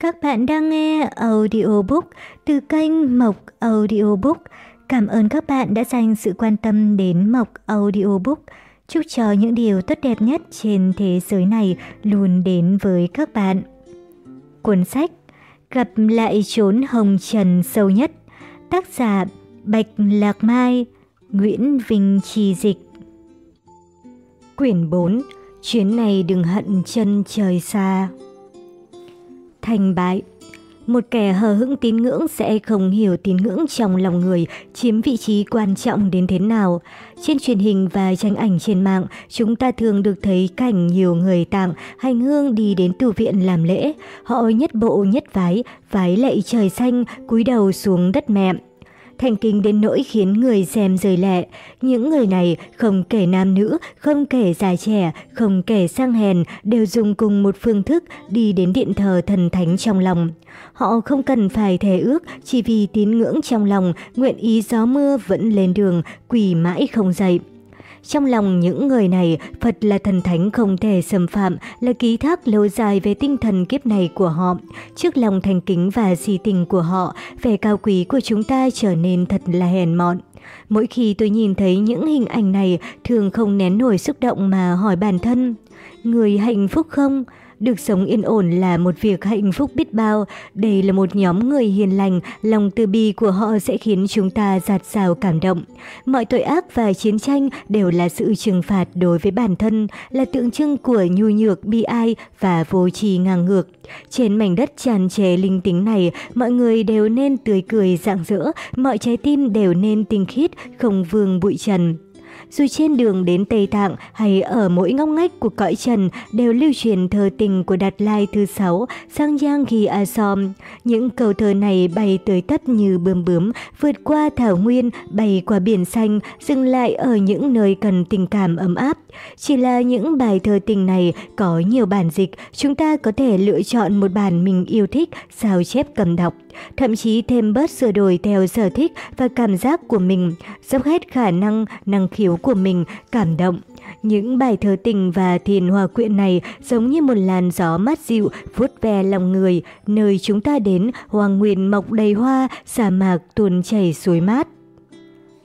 Các bạn đang nghe audiobook từ kênh Mộc Audiobook. Cảm ơn các bạn đã dành sự quan tâm đến Mộc Audiobook. Chúc cho những điều tốt đẹp nhất trên thế giới này luôn đến với các bạn. Cuốn sách Gặp lại chốn hồng trần sâu nhất, Tác giả Bạch Lạc Mai, Nguyễn Vinh Trì Dịch Quyển 4 Chuyến này đừng hận chân trời xa Thành bại một kẻ hờ hững tín ngưỡng sẽ không hiểu tín ngưỡng trong lòng người chiếm vị trí quan trọng đến thế nào. Trên truyền hình và tranh ảnh trên mạng, chúng ta thường được thấy cảnh nhiều người tạng hành hương đi đến tu viện làm lễ. Họ nhất bộ nhất vái, vái lạy trời xanh, cúi đầu xuống đất mẹ thành kính đến nỗi khiến người xem rời lệ. Những người này không kể nam nữ, không kể già trẻ, không kể sang hèn, đều dùng cùng một phương thức đi đến điện thờ thần thánh trong lòng. Họ không cần phải thề ước, chỉ vì tín ngưỡng trong lòng, nguyện ý gió mưa vẫn lên đường, quỳ mãi không dậy. Trong lòng những người này, Phật là thần thánh không thể xâm phạm, là ký thác lâu dài về tinh thần kiếp này của họ. Trước lòng thành kính và si tình của họ, vẻ cao quý của chúng ta trở nên thật là hèn mọn. Mỗi khi tôi nhìn thấy những hình ảnh này, thường không nén nổi xúc động mà hỏi bản thân, người hạnh phúc không? Được sống yên ổn là một việc hạnh phúc biết bao. Đây là một nhóm người hiền lành, lòng từ bi của họ sẽ khiến chúng ta giạt rào cảm động. Mọi tội ác và chiến tranh đều là sự trừng phạt đối với bản thân, là tượng trưng của nhu nhược, bi ai và vô tri ngang ngược. Trên mảnh đất tràn trề linh tính này, mọi người đều nên tươi cười rạng rỡ, mọi trái tim đều nên tinh khiết, không vương bụi trần. Dù trên đường đến Tây Tạng hay ở mỗi ngóc ngách của cõi trần đều lưu truyền thơ tình của Đạt Lai thứ sáu, sang Giang Ghi A Som. Những câu thơ này bay tới tấp như bướm bướm, vượt qua thảo nguyên, bay qua biển xanh, dừng lại ở những nơi cần tình cảm ấm áp. Chỉ là những bài thơ tình này có nhiều bản dịch, chúng ta có thể lựa chọn một bản mình yêu thích, sao chép cầm đọc. Thậm chí thêm bớt sửa đổi theo sở thích và cảm giác của mình, dốc hết khả năng, năng khiếu của mình, cảm động. Những bài thơ tình và thiền hòa quyện này giống như một làn gió mát dịu vuốt ve lòng người, nơi chúng ta đến hoàng nguyên mọc đầy hoa, sa mạc tuôn chảy suối mát.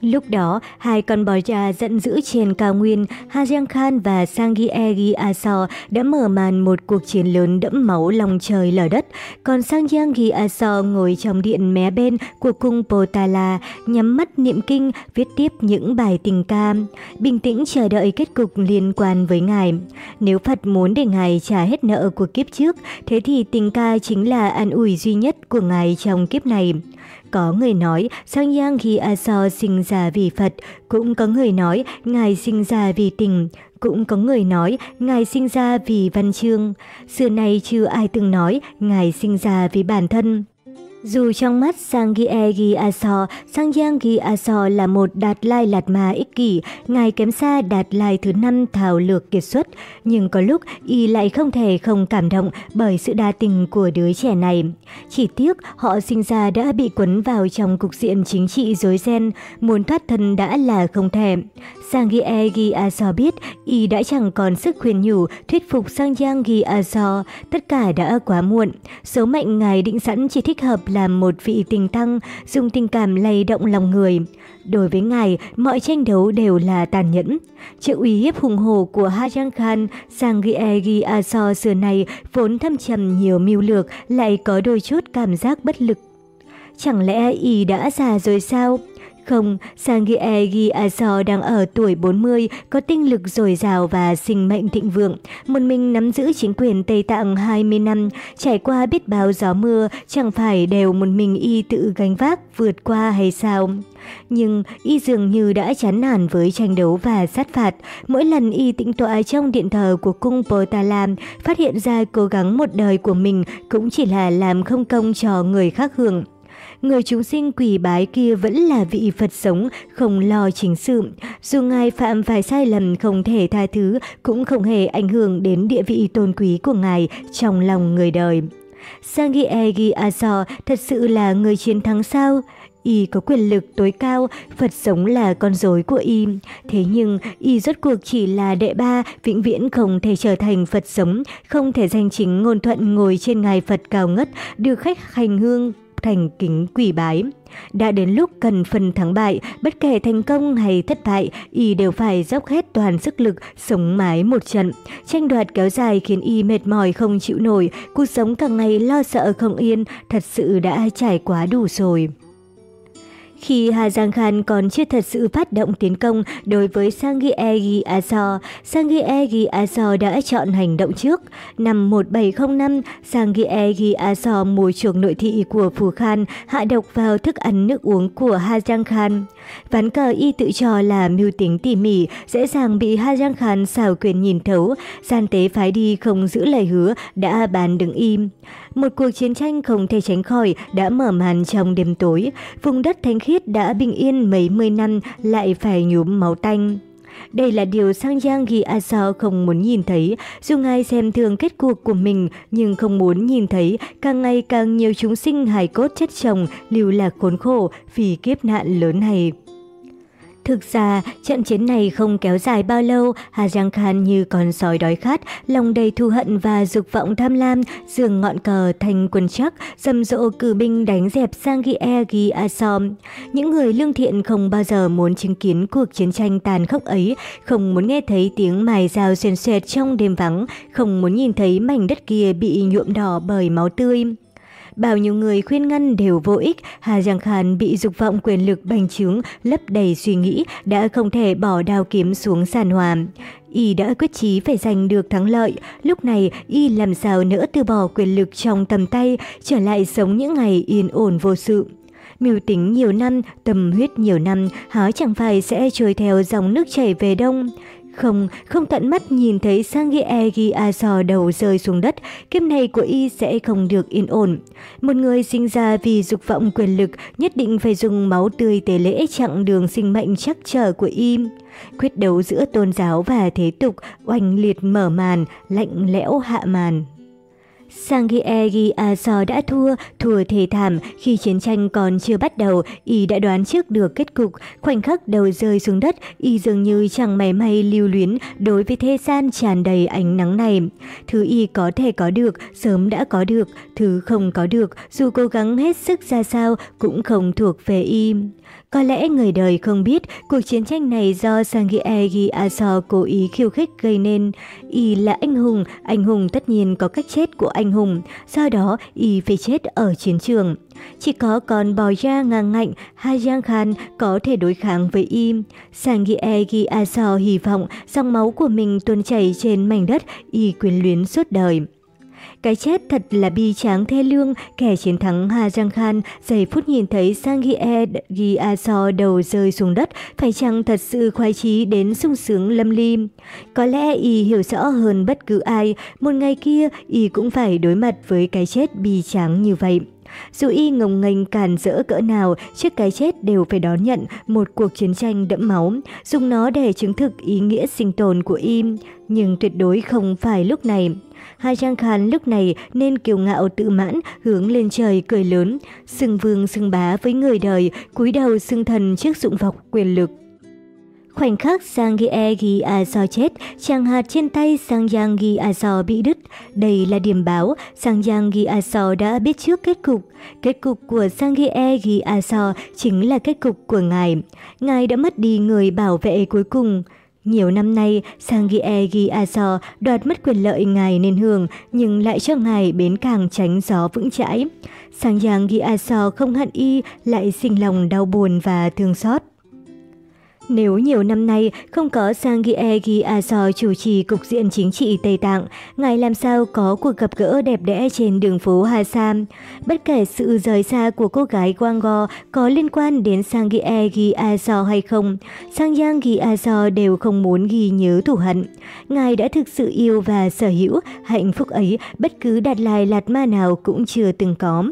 Lúc đó, hai con bò già giận dữ trên cao nguyên, Hajiang Khan và Sangiegi Aso đã mở màn một cuộc chiến lớn đẫm máu lòng trời lở đất, còn Sangiegi Aso ngồi trong điện mé bên của cung Potala, nhắm mắt niệm kinh, viết tiếp những bài tình ca, bình tĩnh chờ đợi kết cục liên quan với ngài. Nếu Phật muốn để ngài trả hết nợ của kiếp trước, thế thì tình ca chính là an ủi duy nhất của ngài trong kiếp này. Có người nói Sang Yang Ghi A So sinh ra vì Phật, cũng có người nói Ngài sinh ra vì tình, cũng có người nói Ngài sinh ra vì văn chương. Xưa nay chưa ai từng nói Ngài sinh ra vì bản thân. Dù trong mắt Sangiegi Aso, Sangyang Aso là một đạt lai lạt ma ích kỷ, ngài kém xa đạt lai thứ năm thảo lược kiệt xuất, nhưng có lúc y lại không thể không cảm động bởi sự đa tình của đứa trẻ này. Chỉ tiếc họ sinh ra đã bị quấn vào trong cục diện chính trị rối ren, muốn thoát thân đã là không thể. Sangiegi Aso biết y đã chẳng còn sức khuyên nhủ, thuyết phục Sangyang Aso, tất cả đã quá muộn. Số mệnh ngài định sẵn chỉ thích hợp làm một vị tình tăng, dùng tình cảm lay động lòng người. Đối với ngài, mọi tranh đấu đều là tàn nhẫn. Chữ uy hiếp hùng hồ của Hajang Khan, Sangiegi Aso xưa này vốn thâm trầm nhiều mưu lược, lại có đôi chút cảm giác bất lực. Chẳng lẽ y đã già rồi sao? Không, Sangie Giaso đang ở tuổi 40, có tinh lực dồi dào và sinh mệnh thịnh vượng. Một mình nắm giữ chính quyền Tây Tạng 20 năm, trải qua biết bao gió mưa, chẳng phải đều một mình y tự gánh vác vượt qua hay sao? Nhưng y dường như đã chán nản với tranh đấu và sát phạt. Mỗi lần y tĩnh tọa trong điện thờ của cung Potala, phát hiện ra cố gắng một đời của mình cũng chỉ là làm không công cho người khác hưởng người chúng sinh quỳ bái kia vẫn là vị Phật sống, không lo chính sự. Dù Ngài phạm vài sai lầm không thể tha thứ, cũng không hề ảnh hưởng đến địa vị tôn quý của Ngài trong lòng người đời. Sangi Egi Aso thật sự là người chiến thắng sao? y có quyền lực tối cao, Phật sống là con rối của y. Thế nhưng, y rốt cuộc chỉ là đệ ba, vĩnh viễn không thể trở thành Phật sống, không thể danh chính ngôn thuận ngồi trên ngài Phật cao ngất, được khách hành hương thành kính quỳ bái. Đã đến lúc cần phần thắng bại, bất kể thành công hay thất bại, y đều phải dốc hết toàn sức lực sống mái một trận. Tranh đoạt kéo dài khiến y mệt mỏi không chịu nổi, cuộc sống càng ngày lo sợ không yên, thật sự đã trải quá đủ rồi. Khi Hà Giang Khan còn chưa thật sự phát động tiến công đối với Sangie Gi Aso, Sangie Aso đã chọn hành động trước. Năm 1705, Sangie Gi Aso mùi chuộc nội thị của Phù Khan, hạ độc vào thức ăn nước uống của Hà Giang Khan. Ván cờ y tự cho là mưu tính tỉ mỉ, dễ dàng bị Ha Giang Khan xảo quyền nhìn thấu, gian tế phái đi không giữ lời hứa, đã bàn đứng im. Một cuộc chiến tranh không thể tránh khỏi đã mở màn trong đêm tối, vùng đất thánh khiết đã bình yên mấy mươi năm lại phải nhuốm máu tanh. Đây là điều Sang Giang Ghi à sao không muốn nhìn thấy, dù ngài xem thường kết cuộc của mình nhưng không muốn nhìn thấy càng ngày càng nhiều chúng sinh hài cốt chất chồng lưu lạc khốn khổ vì kiếp nạn lớn này. Thực ra, trận chiến này không kéo dài bao lâu, Hà Giang Khan như con sói đói khát, lòng đầy thù hận và dục vọng tham lam, dường ngọn cờ thành quân chắc, rầm rộ cử binh đánh dẹp sang Gie Gi Asom. Những người lương thiện không bao giờ muốn chứng kiến cuộc chiến tranh tàn khốc ấy, không muốn nghe thấy tiếng mài dao xuyên xuyệt trong đêm vắng, không muốn nhìn thấy mảnh đất kia bị nhuộm đỏ bởi máu tươi. Bao nhiêu người khuyên ngăn đều vô ích, Hà Giang Khan bị dục vọng quyền lực bành trướng, lấp đầy suy nghĩ, đã không thể bỏ đao kiếm xuống sàn hòa. Y đã quyết chí phải giành được thắng lợi, lúc này Y làm sao nỡ từ bỏ quyền lực trong tầm tay, trở lại sống những ngày yên ổn vô sự. Mưu tính nhiều năm, tâm huyết nhiều năm, há chẳng phải sẽ trôi theo dòng nước chảy về đông. Không, không tận mắt nhìn thấy Sangie Gi Aso đầu rơi xuống đất, kiếp này của y sẽ không được yên ổn. Một người sinh ra vì dục vọng quyền lực nhất định phải dùng máu tươi tế lễ chặng đường sinh mệnh chắc trở của y. Quyết đấu giữa tôn giáo và thế tục oanh liệt mở màn, lạnh lẽo hạ màn. Sangiegi Aso à, đã thua, thua thề thảm khi chiến tranh còn chưa bắt đầu, y đã đoán trước được kết cục, khoảnh khắc đầu rơi xuống đất, y dường như chẳng mảy may lưu luyến đối với thế gian tràn đầy ánh nắng này. Thứ y có thể có được, sớm đã có được, thứ không có được, dù cố gắng hết sức ra sao cũng không thuộc về y. Có lẽ người đời không biết cuộc chiến tranh này do Sangiegi Aso cố ý khiêu khích gây nên. Y là anh hùng, anh hùng tất nhiên có cách chết của anh hùng, do đó Y phải chết ở chiến trường. Chỉ có con bò ra ngang ngạnh Hayang Khan có thể đối kháng với Y. Sangiegi Aso hy vọng dòng máu của mình tuôn chảy trên mảnh đất Y quyến luyến suốt đời. Cái chết thật là bi tráng thê lương, kẻ chiến thắng Hà Giang Khan giây phút nhìn thấy Sangie Giaso đầu rơi xuống đất, phải chăng thật sự khoái chí đến sung sướng lâm ly. Có lẽ y hiểu rõ hơn bất cứ ai, một ngày kia y cũng phải đối mặt với cái chết bi tráng như vậy. Dù y ngồng nghênh càn rỡ cỡ nào, trước cái chết đều phải đón nhận một cuộc chiến tranh đẫm máu, dùng nó để chứng thực ý nghĩa sinh tồn của y. Nhưng tuyệt đối không phải lúc này. Hai Trang Khan lúc này nên kiêu ngạo tự mãn, hướng lên trời cười lớn, xưng vương xưng bá với người đời, cúi đầu xưng thần trước dụng vọng quyền lực. Khoảnh khắc Sang Gie Gi Aso chết, chàng hạt trên tay Sang Yang Gi Aso bị đứt. Đây là điểm báo, Sang Yang Gi Aso đã biết trước kết cục. Kết cục của Sang Gie Gi Aso chính là kết cục của ngài. Ngài đã mất đi người bảo vệ cuối cùng. Nhiều năm nay, Sangie Giaso đoạt mất quyền lợi ngài nên hưởng, nhưng lại cho ngài bến càng tránh gió vững chãi. Sangyang Giaso không hận y, lại sinh lòng đau buồn và thương xót. Nếu nhiều năm nay không có Sangye Giaso chủ trì cục diện chính trị Tây Tạng, ngài làm sao có cuộc gặp gỡ đẹp đẽ trên đường phố Hà Sam? Bất kể sự rời xa của cô gái Wango có liên quan đến Sangye Giaso hay không, Sangyang Giaso đều không muốn ghi nhớ thù hận. Ngài đã thực sự yêu và sở hữu hạnh phúc ấy bất cứ đạt lai lạt ma nào cũng chưa từng có.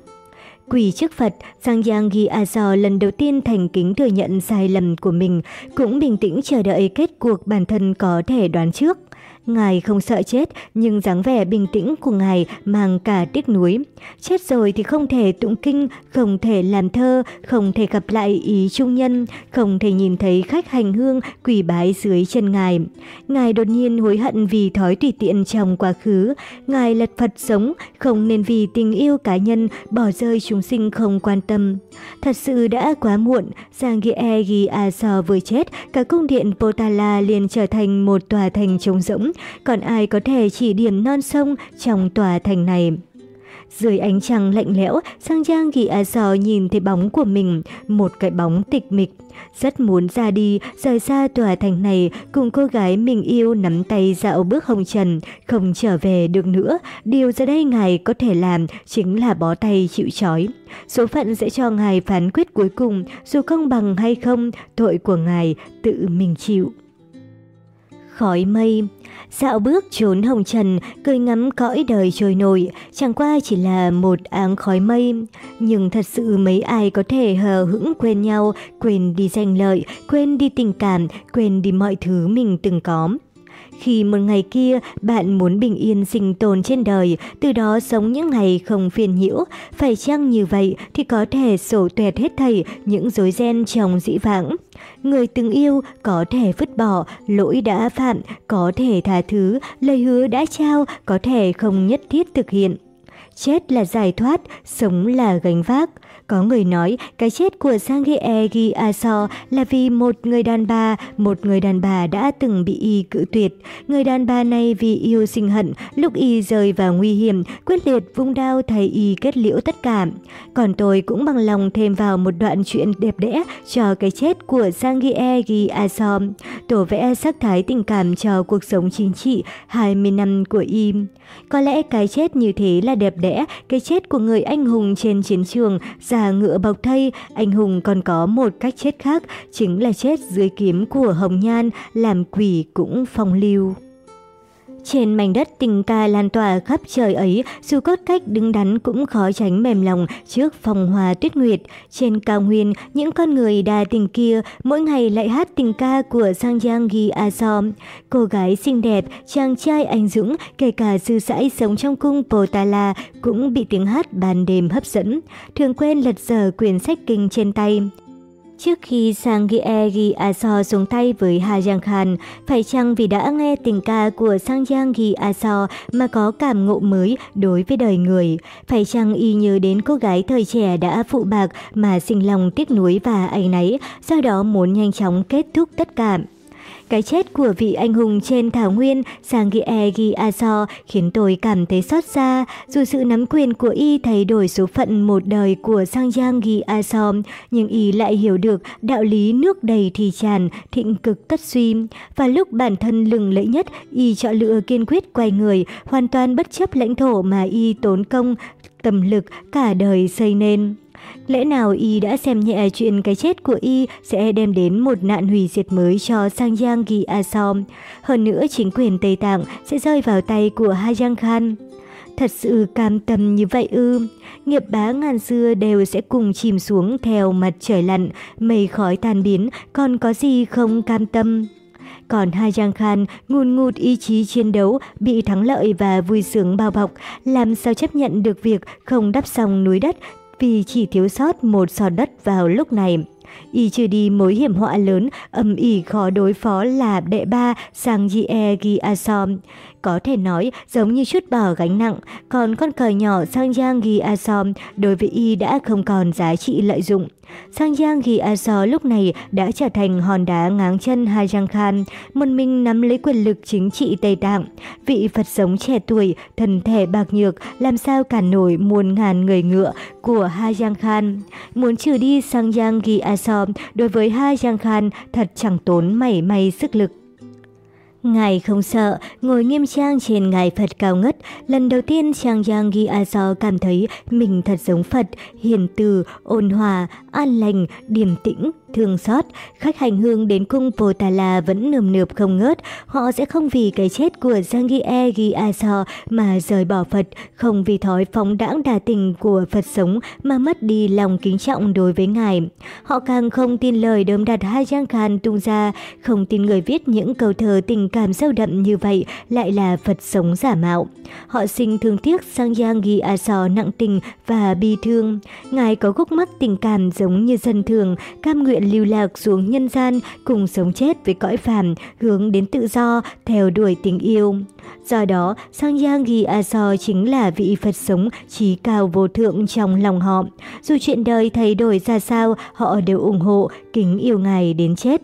Quỳ trước Phật, Giang Giang Ghi A Giò lần đầu tiên thành kính thừa nhận sai lầm của mình, cũng bình tĩnh chờ đợi kết cuộc bản thân có thể đoán trước. Ngài không sợ chết, nhưng dáng vẻ bình tĩnh của Ngài mang cả tiếc nuối. Chết rồi thì không thể tụng kinh, không thể làm thơ, không thể gặp lại ý trung nhân, không thể nhìn thấy khách hành hương quỳ bái dưới chân Ngài. Ngài đột nhiên hối hận vì thói tùy tiện trong quá khứ. Ngài lật Phật sống, không nên vì tình yêu cá nhân bỏ rơi chúng sinh không quan tâm. Thật sự đã quá muộn, Giang Giegi Aso vừa chết, cả cung điện Potala liền trở thành một tòa thành trống rỗng, còn ai có thể chỉ điểm non sông trong tòa thành này. Dưới ánh trăng lạnh lẽo, Sang Giang Ghi A Sò nhìn thấy bóng của mình, một cái bóng tịch mịch. Rất muốn ra đi, rời xa tòa thành này, cùng cô gái mình yêu nắm tay dạo bước hồng trần, không trở về được nữa. Điều giờ đây ngài có thể làm chính là bó tay chịu trói. Số phận sẽ cho ngài phán quyết cuối cùng, dù công bằng hay không, tội của ngài tự mình chịu. Khói mây Dạo bước trốn hồng trần, cười ngắm cõi đời trôi nổi, chẳng qua chỉ là một áng khói mây. Nhưng thật sự mấy ai có thể hờ hững quên nhau, quên đi danh lợi, quên đi tình cảm, quên đi mọi thứ mình từng có. Khi một ngày kia bạn muốn bình yên sinh tồn trên đời, từ đó sống những ngày không phiền nhiễu, phải chăng như vậy thì có thể sổ tuẹt hết thảy những rối ren trong dĩ vãng. Người từng yêu có thể vứt bỏ, lỗi đã phạm, có thể tha thứ, lời hứa đã trao, có thể không nhất thiết thực hiện. Chết là giải thoát, sống là gánh vác. Có người nói cái chết của Sangie Gi Aso là vì một người đàn bà, một người đàn bà đã từng bị y cự tuyệt. Người đàn bà này vì yêu sinh hận, lúc y rơi vào nguy hiểm, quyết liệt vung đao thầy y kết liễu tất cả. Còn tôi cũng bằng lòng thêm vào một đoạn chuyện đẹp đẽ cho cái chết của Sangie Gi Aso, tổ vẽ sắc thái tình cảm cho cuộc sống chính trị 20 năm của y. Có lẽ cái chết như thế là đẹp đẽ, cái chết của người anh hùng trên chiến trường, già ngựa bọc thây, anh hùng còn có một cách chết khác, chính là chết dưới kiếm của Hồng Nhan, làm quỷ cũng phong lưu. Trên mảnh đất tình ca lan tỏa khắp trời ấy, dù cốt cách đứng đắn cũng khó tránh mềm lòng trước phong hòa tuyết nguyệt. Trên cao nguyên, những con người đa tình kia mỗi ngày lại hát tình ca của Sang Giang Ghi A So. Cô gái xinh đẹp, chàng trai anh dũng, kể cả sư sãi sống trong cung Potala cũng bị tiếng hát ban đêm hấp dẫn. Thường quên lật dở quyển sách kinh trên tay. Trước khi sang Giegi Aso xuống tay với Ha Giang Khan, phải chăng vì đã nghe tình ca của Sang Giang Gi Aso mà có cảm ngộ mới đối với đời người? Phải chăng y nhớ đến cô gái thời trẻ đã phụ bạc mà sinh lòng tiếc nuối và áy náy, do đó muốn nhanh chóng kết thúc tất cả? Cái chết của vị anh hùng trên thảo nguyên Sangie Giaso khiến tôi cảm thấy xót xa. Dù sự nắm quyền của y thay đổi số phận một đời của Sang Giang nhưng y lại hiểu được đạo lý nước đầy thì tràn, thịnh cực tất suy. Và lúc bản thân lừng lẫy nhất, y chọn lựa kiên quyết quay người, hoàn toàn bất chấp lãnh thổ mà y tốn công, tầm lực cả đời xây nên. Lẽ nào y đã xem nhẹ chuyện cái chết của y sẽ đem đến một nạn hủy diệt mới cho Sang Giang Gi Asom. Hơn nữa chính quyền Tây Tạng sẽ rơi vào tay của Ha Giang Khan. Thật sự cam tâm như vậy ư. Nghiệp bá ngàn xưa đều sẽ cùng chìm xuống theo mặt trời lặn, mây khói tan biến, còn có gì không cam tâm. Còn Ha Giang Khan ngùn ngụt ý chí chiến đấu, bị thắng lợi và vui sướng bao bọc, làm sao chấp nhận được việc không đắp xong núi đất vì chỉ thiếu sót một sọt đất vào lúc này. Y trừ đi mối hiểm họa lớn, âm ỉ khó đối phó là đệ ba Sang Jie Gi Asom. Có thể nói giống như chút bỏ gánh nặng, còn con cờ nhỏ Sang Giang Gi Asom đối với Y đã không còn giá trị lợi dụng. Sang Giang Ghi A lúc này đã trở thành hòn đá ngáng chân Hai Giang Khan, một mình nắm lấy quyền lực chính trị Tây Tạng. Vị Phật sống trẻ tuổi, thần thể bạc nhược, làm sao cản nổi muôn ngàn người ngựa của Hai Giang Khan. Muốn trừ đi Sang Giang Ghi A đối với Hai Giang Khan thật chẳng tốn mảy may sức lực. Ngài không sợ, ngồi nghiêm trang trên ngài Phật cao ngất. Lần đầu tiên Trang Giang Ghi A Do cảm thấy mình thật giống Phật, hiền từ, ôn hòa, an lành, điềm tĩnh, thương xót. Khách hành hương đến cung Potala vẫn nườm nượp không ngớt. Họ sẽ không vì cái chết của Zangie Giaso mà rời bỏ Phật, không vì thói phóng đãng đà tình của Phật sống mà mất đi lòng kính trọng đối với Ngài. Họ càng không tin lời đơm đặt hai Giang Khan tung ra, không tin người viết những câu thơ tình cảm sâu đậm như vậy lại là Phật sống giả mạo. Họ sinh thương tiếc sang Giang Ghi A Sò nặng tình và bi thương. Ngài có gốc mắt tình cảm giống như dân thường, cam nguyện lưu lạc xuống nhân gian, cùng sống chết với cõi phàm, hướng đến tự do, theo đuổi tình yêu. Do đó, Sang Giang Ghi A So chính là vị Phật sống trí cao vô thượng trong lòng họ. Dù chuyện đời thay đổi ra sao, họ đều ủng hộ, kính yêu Ngài đến chết.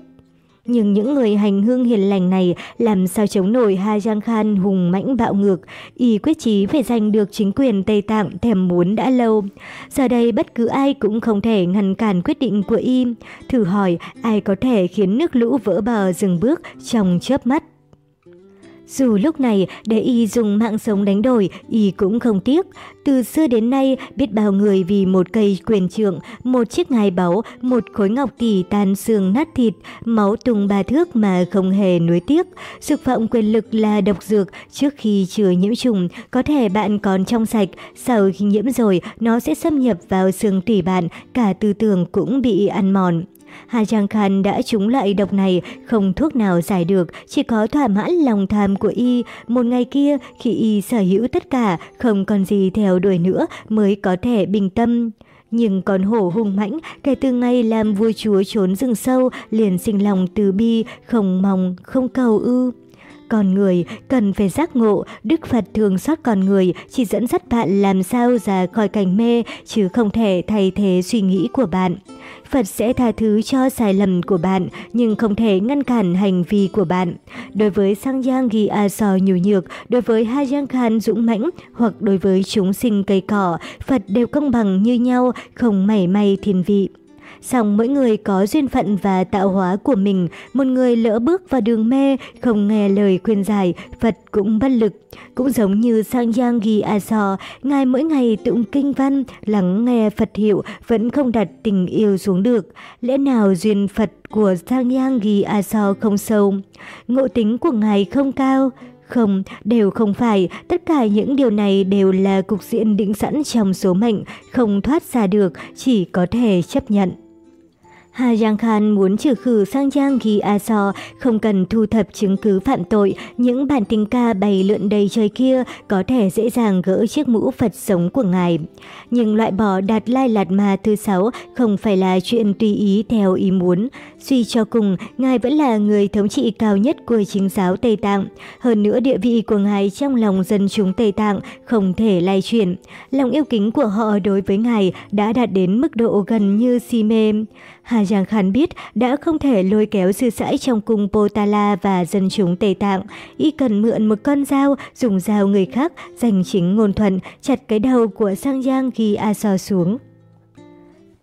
Nhưng những người hành hương hiền lành này làm sao chống nổi Ha Giang Khan hùng mãnh bạo ngược, y quyết chí phải giành được chính quyền Tây Tạng thèm muốn đã lâu. Giờ đây bất cứ ai cũng không thể ngăn cản quyết định của y. Thử hỏi ai có thể khiến nước lũ vỡ bờ dừng bước trong chớp mắt. Dù lúc này để y dùng mạng sống đánh đổi, y cũng không tiếc. Từ xưa đến nay, biết bao người vì một cây quyền trượng, một chiếc ngai báu, một khối ngọc tỷ tan xương nát thịt, máu tung ba thước mà không hề nuối tiếc. Dược vọng quyền lực là độc dược, trước khi chưa nhiễm trùng, có thể bạn còn trong sạch, sau khi nhiễm rồi, nó sẽ xâm nhập vào xương tủy bạn, cả tư tưởng cũng bị ăn mòn. Hà Giang Khan đã trúng loại độc này, không thuốc nào giải được, chỉ có thỏa mãn lòng tham của y. Một ngày kia, khi y sở hữu tất cả, không còn gì theo đuổi nữa mới có thể bình tâm. Nhưng con hổ hung mãnh, kể từ ngày làm vua chúa trốn rừng sâu, liền sinh lòng từ bi, không mong, không cầu ư. Con người cần phải giác ngộ, Đức Phật thường xót con người, chỉ dẫn dắt bạn làm sao ra khỏi cảnh mê, chứ không thể thay thế suy nghĩ của bạn. Phật sẽ tha thứ cho sai lầm của bạn, nhưng không thể ngăn cản hành vi của bạn. Đối với Sang Giang Ghi A Sò nhu nhược, đối với Ha Giang Khan dũng mãnh, hoặc đối với chúng sinh cây cỏ, Phật đều công bằng như nhau, không mảy may thiên vị. Song mỗi người có duyên phận và tạo hóa của mình, một người lỡ bước vào đường mê, không nghe lời khuyên giải, Phật cũng bất lực. Cũng giống như Sang Giang Ghi A So, Ngài mỗi ngày tụng kinh văn, lắng nghe Phật hiệu, vẫn không đặt tình yêu xuống được. Lẽ nào duyên Phật của Sang Giang Ghi A So không sâu? Ngộ tính của Ngài không cao? Không, đều không phải, tất cả những điều này đều là cục diện định sẵn trong số mệnh, không thoát ra được, chỉ có thể chấp nhận. Hà Giang Khan muốn trừ khử sang Giang Ghi A So, không cần thu thập chứng cứ phạm tội, những bản tình ca bày lượn đầy trời kia có thể dễ dàng gỡ chiếc mũ Phật sống của ngài. Nhưng loại bỏ đạt lai lạt ma thứ sáu không phải là chuyện tùy ý theo ý muốn. Suy cho cùng, ngài vẫn là người thống trị cao nhất của chính giáo Tây Tạng. Hơn nữa địa vị của ngài trong lòng dân chúng Tây Tạng không thể lay chuyển. Lòng yêu kính của họ đối với ngài đã đạt đến mức độ gần như si mê. Hà Giang Khan biết đã không thể lôi kéo sư sãi trong cung Potala và dân chúng Tây Tạng. Y cần mượn một con dao, dùng dao người khác, giành chính ngôn thuận, chặt cái đầu của Sang Giang ghi A So xuống.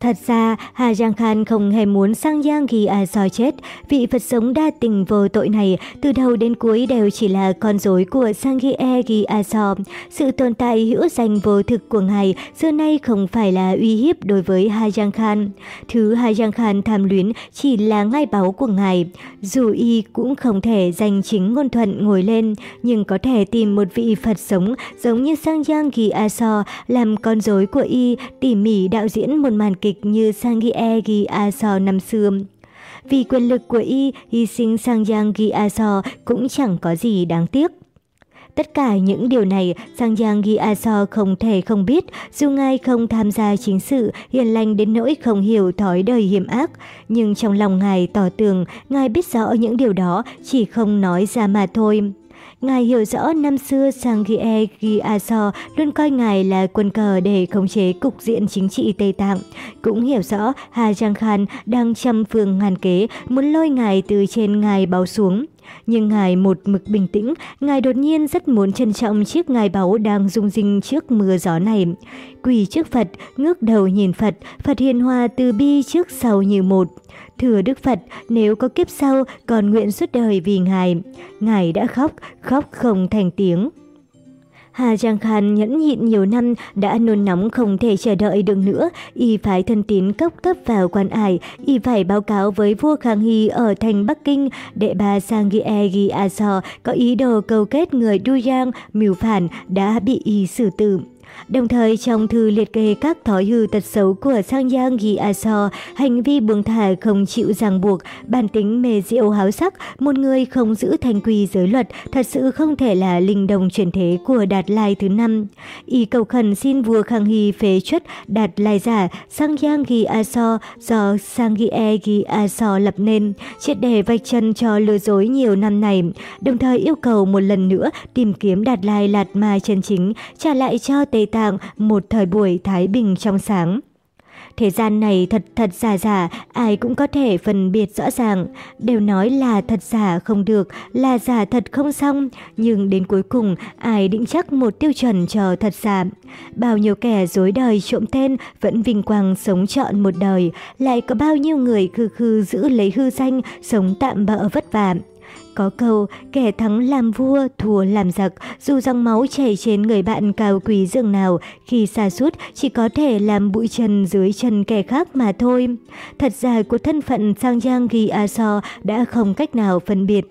Thật ra, Hà Giang Khan không hề muốn Sang Giang ghi A Soi chết. Vị Phật sống đa tình vô tội này, từ đầu đến cuối đều chỉ là con rối của Sang Ghi E ghi A So. Sự tồn tại hữu danh vô thực của ngài xưa nay không phải là uy hiếp đối với Hà Giang Khan. Thứ Hà Giang Khan tham luyến chỉ là ngai báu của ngài. Dù y cũng không thể giành chính ngôn thuận ngồi lên, nhưng có thể tìm một vị Phật sống giống như Sang Giang ghi A So làm con rối của y, tỉ mỉ đạo diễn một màn kịch như Sangie Gi Aso năm xưa. Vì quyền lực của y, hy sinh Sang Gi Aso cũng chẳng có gì đáng tiếc. Tất cả những điều này Sang Giang Gi Aso không thể không biết, dù ngài không tham gia chính sự, hiền lành đến nỗi không hiểu thói đời hiểm ác. Nhưng trong lòng ngài tỏ tường, ngài biết rõ những điều đó, chỉ không nói ra mà thôi. Ngài hiểu rõ năm xưa Sangie Gyatso luôn coi ngài là quân cờ để khống chế cục diện chính trị Tây Tạng. Cũng hiểu rõ Hà Giang Khan đang trăm phương ngàn kế muốn lôi ngài từ trên ngài báo xuống. Nhưng ngài một mực bình tĩnh, ngài đột nhiên rất muốn trân trọng chiếc ngài báu đang rung rinh trước mưa gió này. Quỳ trước Phật, ngước đầu nhìn Phật, Phật hiền hòa từ bi trước sau như một. Thưa Đức Phật, nếu có kiếp sau, còn nguyện suốt đời vì Ngài. Ngài đã khóc, khóc không thành tiếng. Hà Giang Khan nhẫn nhịn nhiều năm đã nôn nóng không thể chờ đợi được nữa, y phải thân tín cấp cấp vào quan ải, y phải báo cáo với vua Khang Hy ở thành Bắc Kinh, đệ bà Sangye Gi So có ý đồ cầu kết người Du Giang mưu phản đã bị y xử tử. Đồng thời trong thư liệt kê các thói hư tật xấu của Sang Giang Ghi A So, hành vi buông thả không chịu ràng buộc, bản tính mê rượu háo sắc, một người không giữ thành quy giới luật, thật sự không thể là linh đồng chuyển thế của Đạt Lai thứ năm. Y cầu khẩn xin vua Khang Hy phế chuất Đạt Lai giả Sang Giang Ghi A So do Sang Ghi E Ghi A So lập nên, triệt để vạch chân cho lừa dối nhiều năm này, đồng thời yêu cầu một lần nữa tìm kiếm Đạt Lai Lạt Ma chân chính, trả lại cho Tây Tạng một thời buổi thái bình trong sáng. Thế gian này thật thật giả giả, ai cũng có thể phân biệt rõ ràng. Đều nói là thật giả không được, là giả thật không xong, nhưng đến cuối cùng ai định chắc một tiêu chuẩn cho thật giả. Bao nhiêu kẻ dối đời trộm tên vẫn vinh quang sống trọn một đời, lại có bao nhiêu người khư khư giữ lấy hư danh, sống tạm bỡ vất vả. Có câu, kẻ thắng làm vua, thua làm giặc, dù dòng máu chảy trên người bạn cao quý dường nào, khi xa suốt chỉ có thể làm bụi chân dưới chân kẻ khác mà thôi. Thật ra của thân phận Sang Giang Ghi A So đã không cách nào phân biệt.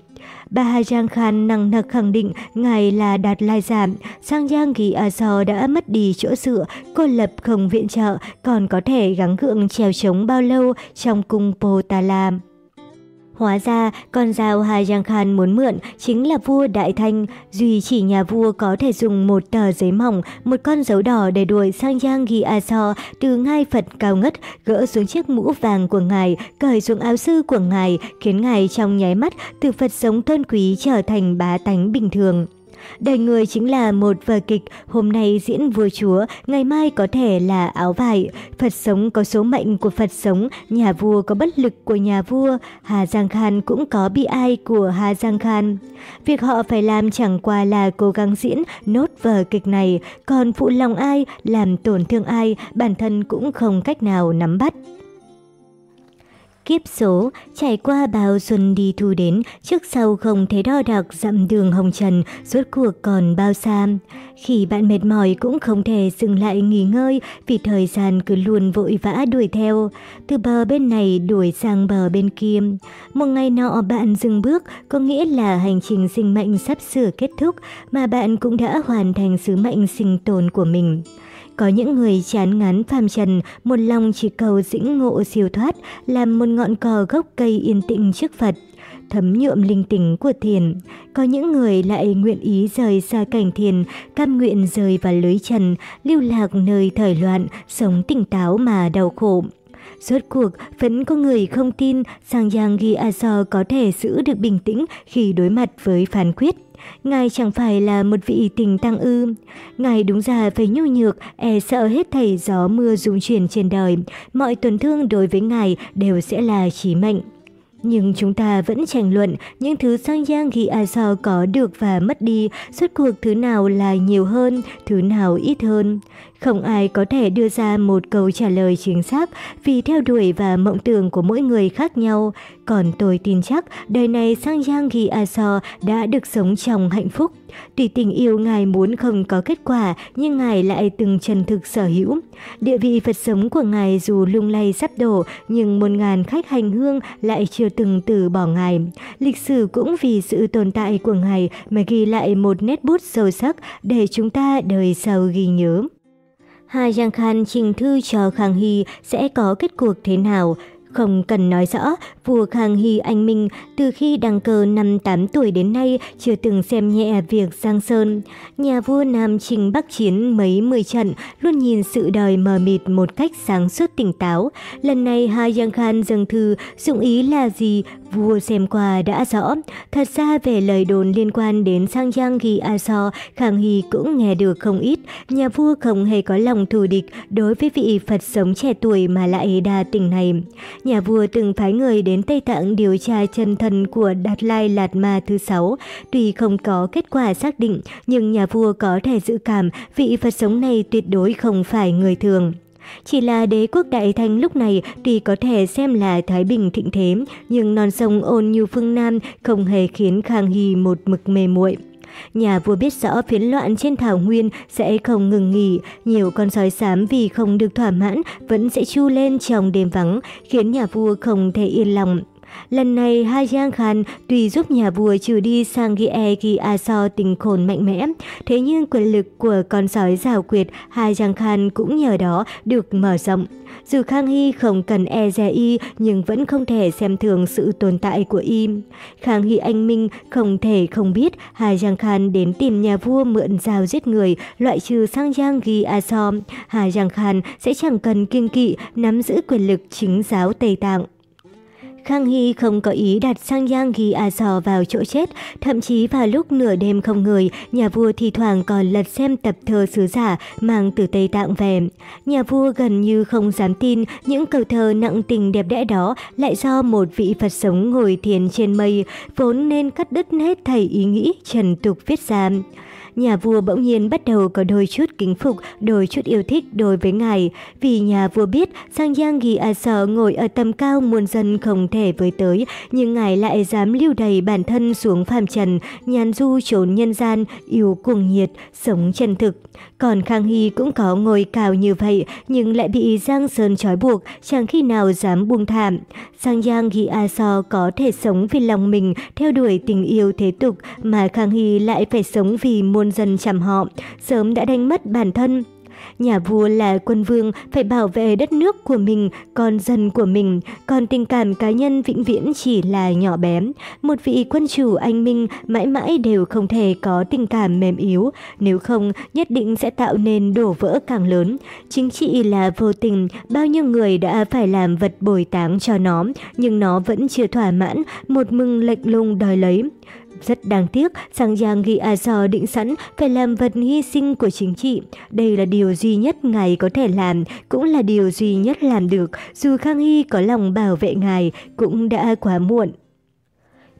Bà Hà Giang Khan năng nặc khẳng định ngài là Đạt Lai Giảm, Sang Giang Ghi A So đã mất đi chỗ dựa, cô lập không viện trợ, còn có thể gắng gượng trèo chống bao lâu trong cung Potala. Hóa ra, con dao Hà Giang Khan muốn mượn chính là vua Đại Thanh. Duy chỉ nhà vua có thể dùng một tờ giấy mỏng, một con dấu đỏ để đuổi sang Giang Ghi A So từ ngai Phật cao ngất, gỡ xuống chiếc mũ vàng của ngài, cởi xuống áo sư của ngài, khiến ngài trong nháy mắt từ Phật sống tôn quý trở thành bá tánh bình thường. Đời người chính là một vở kịch, hôm nay diễn vua chúa, ngày mai có thể là áo vải. Phật sống có số mệnh của Phật sống, nhà vua có bất lực của nhà vua, Hà Giang Khan cũng có bi ai của Hà Giang Khan. Việc họ phải làm chẳng qua là cố gắng diễn nốt vở kịch này, còn phụ lòng ai, làm tổn thương ai, bản thân cũng không cách nào nắm bắt. Kiếp số, trải qua bao xuân đi thu đến, trước sau không thấy đo đạc dặm đường hồng trần, rốt cuộc còn bao xa. Khi bạn mệt mỏi cũng không thể dừng lại nghỉ ngơi vì thời gian cứ luôn vội vã đuổi theo, từ bờ bên này đuổi sang bờ bên kia. Một ngày nọ bạn dừng bước có nghĩa là hành trình sinh mệnh sắp sửa kết thúc mà bạn cũng đã hoàn thành sứ mệnh sinh tồn của mình. Có những người chán ngán phàm trần, một lòng chỉ cầu dĩnh ngộ siêu thoát, làm một ngọn cờ gốc cây yên tĩnh trước Phật thấm nhuộm linh tính của thiền. Có những người lại nguyện ý rời xa cảnh thiền, cam nguyện rời vào lưới trần, lưu lạc nơi thời loạn, sống tỉnh táo mà đau khổ. Rốt cuộc, vẫn có người không tin Sang Yang Gi Aso có thể giữ được bình tĩnh khi đối mặt với phán quyết. Ngài chẳng phải là một vị tình tăng ư. Ngài đúng ra phải nhu nhược, e sợ hết thảy gió mưa rung chuyển trên đời. Mọi tổn thương đối với Ngài đều sẽ là chí mệnh. Nhưng chúng ta vẫn tranh luận những thứ sang giang ghi a so có được và mất đi, suốt cuộc thứ nào là nhiều hơn, thứ nào ít hơn. Không ai có thể đưa ra một câu trả lời chính xác vì theo đuổi và mộng tưởng của mỗi người khác nhau. Còn tôi tin chắc đời này Sang Giang Ghi A So đã được sống trong hạnh phúc. Tùy tình yêu Ngài muốn không có kết quả, nhưng Ngài lại từng chân thực sở hữu. Địa vị Phật sống của Ngài dù lung lay sắp đổ, nhưng một ngàn khách hành hương lại chưa từng từ bỏ Ngài. Lịch sử cũng vì sự tồn tại của Ngài mà ghi lại một nét bút sâu sắc để chúng ta đời sau ghi nhớ. Hà Giang Khan trình thư cho Khang Hy sẽ có kết cuộc thế nào. Không cần nói rõ, vua Khang Hy anh Minh từ khi đăng cơ năm 8 tuổi đến nay chưa từng xem nhẹ việc Giang Sơn. Nhà vua Nam Trình Bắc Chiến mấy mười trận luôn nhìn sự đời mờ mịt một cách sáng suốt tỉnh táo. Lần này Hà Giang Khan dâng thư dụng ý là gì Vua xem qua đã rõ, thật ra về lời đồn liên quan đến Sang Giang Ghi A So, Khang Hy cũng nghe được không ít. Nhà vua không hề có lòng thù địch đối với vị Phật sống trẻ tuổi mà lại đa tình này. Nhà vua từng phái người đến Tây Tạng điều tra chân thân của Đạt Lai Lạt Ma thứ sáu. Tuy không có kết quả xác định, nhưng nhà vua có thể dự cảm vị Phật sống này tuyệt đối không phải người thường. Chỉ là đế quốc Đại Thanh lúc này tuy có thể xem là Thái Bình thịnh thế, nhưng non sông ôn như phương Nam không hề khiến Khang Hy một mực mê muội. Nhà vua biết rõ phiến loạn trên thảo nguyên sẽ không ngừng nghỉ, nhiều con sói xám vì không được thỏa mãn vẫn sẽ chu lên trong đêm vắng, khiến nhà vua không thể yên lòng. Lần này Ha Giang Khan tùy giúp nhà vua trừ đi sang Gie a So tình khôn mạnh mẽ, thế nhưng quyền lực của con sói rào quyệt Ha Giang Khan cũng nhờ đó được mở rộng. Dù Khang Hy không cần e dè y nhưng vẫn không thể xem thường sự tồn tại của y. Khang Hy anh minh không thể không biết Hà Giang Khan đến tìm nhà vua mượn dao giết người, loại trừ sang Giang Ghi A So. Hà Giang Khan sẽ chẳng cần kiêng kỵ nắm giữ quyền lực chính giáo Tây Tạng. Khang Hy không có ý đặt sang Giang ghi A Sò vào chỗ chết, thậm chí vào lúc nửa đêm không người, nhà vua thì thoảng còn lật xem tập thơ sứ giả mang từ Tây Tạng về. Nhà vua gần như không dám tin những câu thơ nặng tình đẹp đẽ đó lại do một vị Phật sống ngồi thiền trên mây, vốn nên cắt đứt hết thảy ý nghĩ trần tục viết ra nhà vua bỗng nhiên bắt đầu có đôi chút kính phục, đôi chút yêu thích đối với ngài. Vì nhà vua biết Sang Giang Ghi A Sở ngồi ở tầm cao muôn dân không thể với tới, nhưng ngài lại dám lưu đầy bản thân xuống phàm trần, nhàn du trốn nhân gian, yêu cuồng nhiệt, sống chân thực. Còn Khang Hy cũng có ngồi cao như vậy, nhưng lại bị Giang Sơn trói buộc, chẳng khi nào dám buông thảm. Sang Giang Ghi A So có thể sống vì lòng mình, theo đuổi tình yêu thế tục, mà Khang Hy lại phải sống vì muôn dân chằm họ, sớm đã đánh mất bản thân. Nhà vua là quân vương phải bảo vệ đất nước của mình, con dân của mình, còn tình cảm cá nhân vĩnh viễn chỉ là nhỏ bé. Một vị quân chủ anh minh mãi mãi đều không thể có tình cảm mềm yếu, nếu không nhất định sẽ tạo nên đổ vỡ càng lớn. Chính trị là vô tình, bao nhiêu người đã phải làm vật bồi táng cho nó, nhưng nó vẫn chưa thỏa mãn, một mừng lệnh lùng đòi lấy. Rất đáng tiếc, Sang Giang Ghi à A So định sẵn phải làm vật hy sinh của chính trị. Đây là điều duy nhất ngài có thể làm, cũng là điều duy nhất làm được. Dù Khang Hy có lòng bảo vệ ngài, cũng đã quá muộn.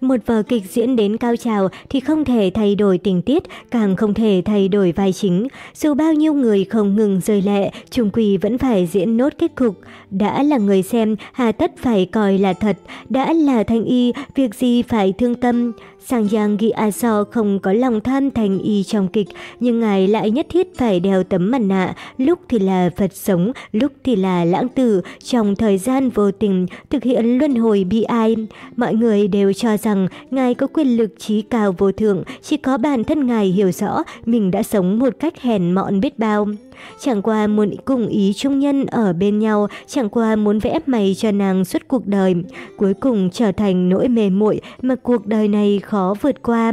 Một vở kịch diễn đến cao trào thì không thể thay đổi tình tiết, càng không thể thay đổi vai chính. Dù bao nhiêu người không ngừng rơi lệ, trung quỳ vẫn phải diễn nốt kết cục. Đã là người xem, hà tất phải coi là thật. Đã là thanh y, việc gì phải thương tâm. Sang Giang Ghi A So không có lòng tham thành y trong kịch, nhưng ngài lại nhất thiết phải đeo tấm mặt nạ, lúc thì là Phật sống, lúc thì là lãng tử, trong thời gian vô tình thực hiện luân hồi bi ai. Mọi người đều cho rằng ngài có quyền lực trí cao vô thượng, chỉ có bản thân ngài hiểu rõ mình đã sống một cách hèn mọn biết bao. Chẳng qua muốn cùng ý trung nhân ở bên nhau, chẳng qua muốn vẽ mày cho nàng suốt cuộc đời. Cuối cùng trở thành nỗi mê muội mà cuộc đời này khó vượt qua.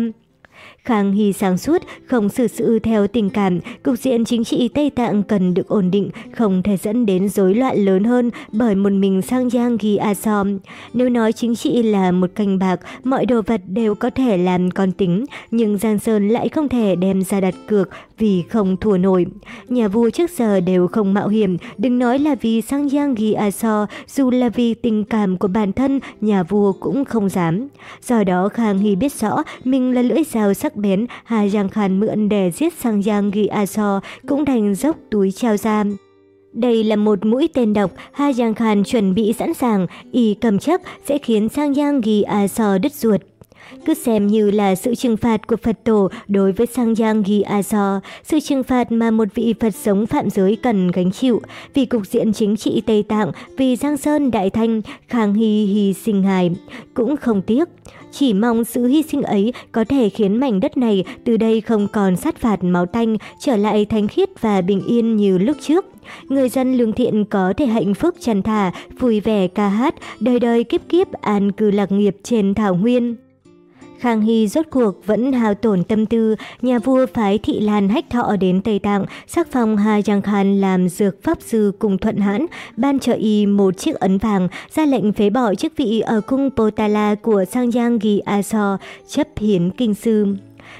Khang Hy sáng suốt, không xử sự theo tình cảm, cục diện chính trị Tây Tạng cần được ổn định, không thể dẫn đến rối loạn lớn hơn bởi một mình sang Giang ghi Asom. Nếu nói chính trị là một canh bạc, mọi đồ vật đều có thể làm con tính, nhưng Giang Sơn lại không thể đem ra đặt cược vì không thua nổi. Nhà vua trước giờ đều không mạo hiểm, đừng nói là vì sang Giang ghi Aso, dù là vì tình cảm của bản thân, nhà vua cũng không dám. Do đó Khang Hy biết rõ mình là lưỡi dao sắc bén, Hà Giang Khan mượn để giết sang Giang Ghi A So cũng đành dốc túi trao giam. Đây là một mũi tên độc, Ha Giang Khan chuẩn bị sẵn sàng, y cầm chắc sẽ khiến Sang Giang Ghi A So đứt ruột. Cứ xem như là sự trừng phạt của Phật tổ đối với Sang Giang Ghi A So, sự trừng phạt mà một vị Phật sống phạm giới cần gánh chịu, vì cục diện chính trị Tây Tạng, vì Giang Sơn Đại Thanh, Khang Hy hy sinh hài, cũng không tiếc. Chỉ mong sự hy sinh ấy có thể khiến mảnh đất này từ đây không còn sát phạt máu tanh, trở lại thánh khiết và bình yên như lúc trước. Người dân lương thiện có thể hạnh phúc trần thả, vui vẻ ca hát, đời đời kiếp kiếp an cư lạc nghiệp trên thảo nguyên. Khang Hy rốt cuộc vẫn hao tổn tâm tư, nhà vua phái thị lan hách thọ đến Tây Tạng, sắc phong Hà Giang Khan làm dược pháp sư cùng thuận hãn, ban cho y một chiếc ấn vàng, ra lệnh phế bỏ chức vị ở cung Potala của Sang Giang Ghi Aso, chấp hiến kinh sư.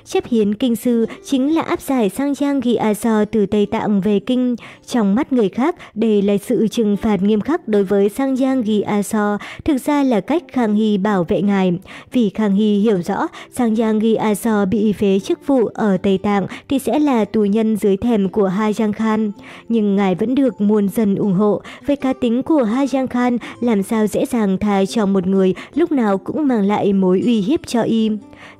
Chấp hiến kinh sư chính là áp giải sang Giang Ghi A So từ Tây Tạng về kinh. Trong mắt người khác, đây là sự trừng phạt nghiêm khắc đối với Sang Giang Ghi A So, thực ra là cách Khang Hy bảo vệ ngài. Vì Khang Hy hiểu rõ, Sang Giang Ghi A So bị phế chức vụ ở Tây Tạng thì sẽ là tù nhân dưới thềm của Ha Giang Khan. Nhưng ngài vẫn được muôn dân ủng hộ. Về cá tính của Ha Giang Khan, làm sao dễ dàng tha cho một người lúc nào cũng mang lại mối uy hiếp cho y.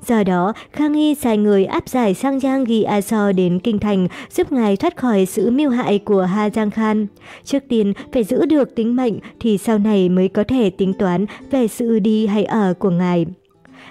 Do đó, Khang Hy sai người áp giải Sang Giang Ghi A So đến Kinh Thành, giúp ngài thoát khỏi sự mưu hại của Ha Giang Khan. Trước tiên, phải giữ được tính mệnh thì sau này mới có thể tính toán về sự đi hay ở của ngài.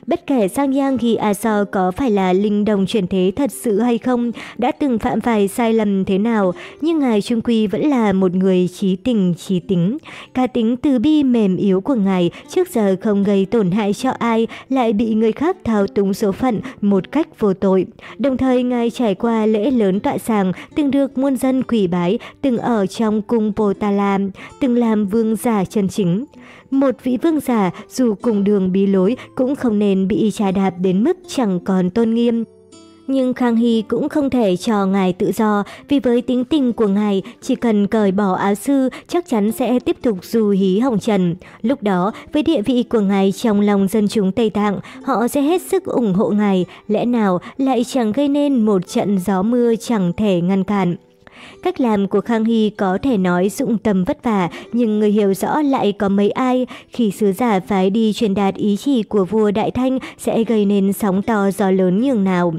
Bất kể Sang Yang Ghi A So có phải là linh đồng chuyển thế thật sự hay không, đã từng phạm phải sai lầm thế nào, nhưng Ngài Trung Quy vẫn là một người trí tình trí tính. Cá tính từ bi mềm yếu của Ngài trước giờ không gây tổn hại cho ai, lại bị người khác thao túng số phận một cách vô tội. Đồng thời Ngài trải qua lễ lớn tọa sàng, từng được muôn dân quỷ bái, từng ở trong cung Potala, từng làm vương giả chân chính. Một vị vương giả dù cùng đường bí lối cũng không nên bị trà đạp đến mức chẳng còn tôn nghiêm. Nhưng Khang Hy cũng không thể cho ngài tự do, vì với tính tình của ngài, chỉ cần cởi bỏ áo sư, chắc chắn sẽ tiếp tục du hí hồng trần. Lúc đó, với địa vị của ngài trong lòng dân chúng Tây Tạng, họ sẽ hết sức ủng hộ ngài, lẽ nào lại chẳng gây nên một trận gió mưa chẳng thể ngăn cản. Cách làm của Khang Hy có thể nói dụng tâm vất vả, nhưng người hiểu rõ lại có mấy ai. Khi sứ giả phái đi truyền đạt ý chỉ của vua Đại Thanh sẽ gây nên sóng to gió lớn nhường nào.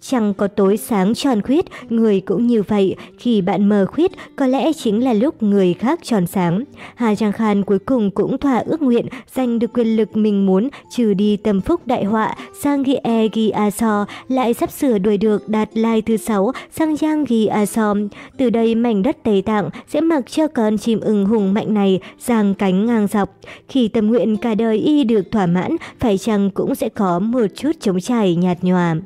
Chẳng có tối sáng tròn khuyết, người cũng như vậy. Khi bạn mờ khuyết, có lẽ chính là lúc người khác tròn sáng. Hà Giang Khan cuối cùng cũng thỏa ước nguyện giành được quyền lực mình muốn, trừ đi tâm phúc đại họa, sang ghi e ghi a so, lại sắp sửa đuổi được đạt lai thứ sáu sang giang ghi a so. Từ đây mảnh đất Tây Tạng sẽ mặc cho con chim ưng hùng mạnh này giang cánh ngang dọc. Khi tâm nguyện cả đời y được thỏa mãn, phải chăng cũng sẽ có một chút chống chảy nhạt nhòa.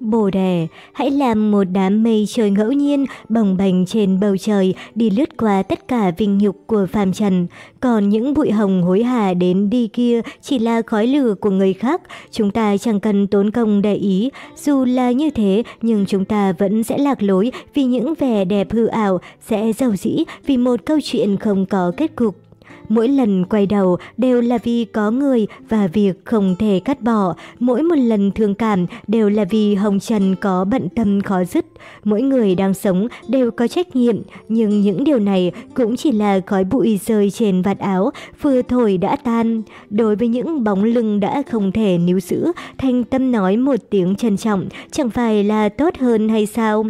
Bồ đề, hãy làm một đám mây trời ngẫu nhiên bồng bềnh trên bầu trời đi lướt qua tất cả vinh nhục của phàm trần. Còn những bụi hồng hối hả đến đi kia chỉ là khói lửa của người khác, chúng ta chẳng cần tốn công để ý. Dù là như thế, nhưng chúng ta vẫn sẽ lạc lối vì những vẻ đẹp hư ảo, sẽ giàu dĩ vì một câu chuyện không có kết cục. Mỗi lần quay đầu đều là vì có người và việc không thể cắt bỏ. Mỗi một lần thương cảm đều là vì Hồng Trần có bận tâm khó dứt. Mỗi người đang sống đều có trách nhiệm, nhưng những điều này cũng chỉ là khói bụi rơi trên vạt áo, vừa thổi đã tan. Đối với những bóng lưng đã không thể níu giữ, thanh tâm nói một tiếng trân trọng, chẳng phải là tốt hơn hay sao?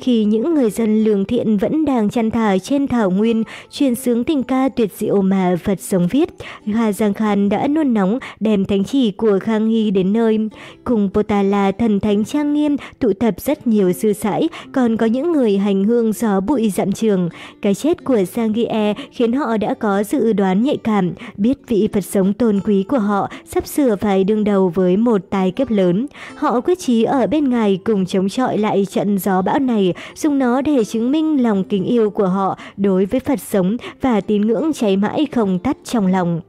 Khi những người dân lương thiện vẫn đang chăn thả trên thảo nguyên, truyền sướng tình ca tuyệt diệu mà Phật sống viết, Hà Giang Khan đã nôn nóng đem thánh chỉ của Khang Hy đến nơi. Cùng Potala thần thánh trang nghiêm tụ tập rất nhiều sư sãi, còn có những người hành hương gió bụi dặm trường. Cái chết của Sangie khiến họ đã có dự đoán nhạy cảm, biết vị Phật sống tôn quý của họ sắp sửa phải đương đầu với một tai kiếp lớn. Họ quyết chí ở bên ngài cùng chống chọi lại trận gió bão này dùng nó để chứng minh lòng kính yêu của họ đối với Phật sống và tín ngưỡng cháy mãi không tắt trong lòng.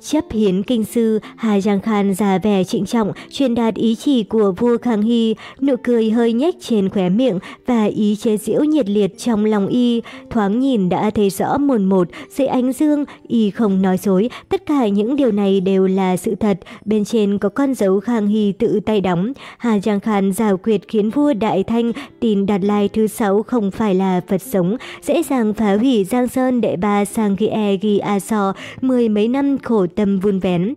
Chấp hiến kinh sư, Hà Giang Khan già vẻ trịnh trọng, truyền đạt ý chỉ của vua Khang Hy, nụ cười hơi nhếch trên khóe miệng và ý chế giễu nhiệt liệt trong lòng y. Thoáng nhìn đã thấy rõ mồn một, dưới ánh dương, y không nói dối, tất cả những điều này đều là sự thật. Bên trên có con dấu Khang Hy tự tay đóng. Hà Giang Khan rào quyệt khiến vua Đại Thanh tin Đạt Lai thứ sáu không phải là Phật sống, dễ dàng phá hủy Giang Sơn đệ ba sang ghi e ghi a so, mười mấy năm khổ tâm vun vén.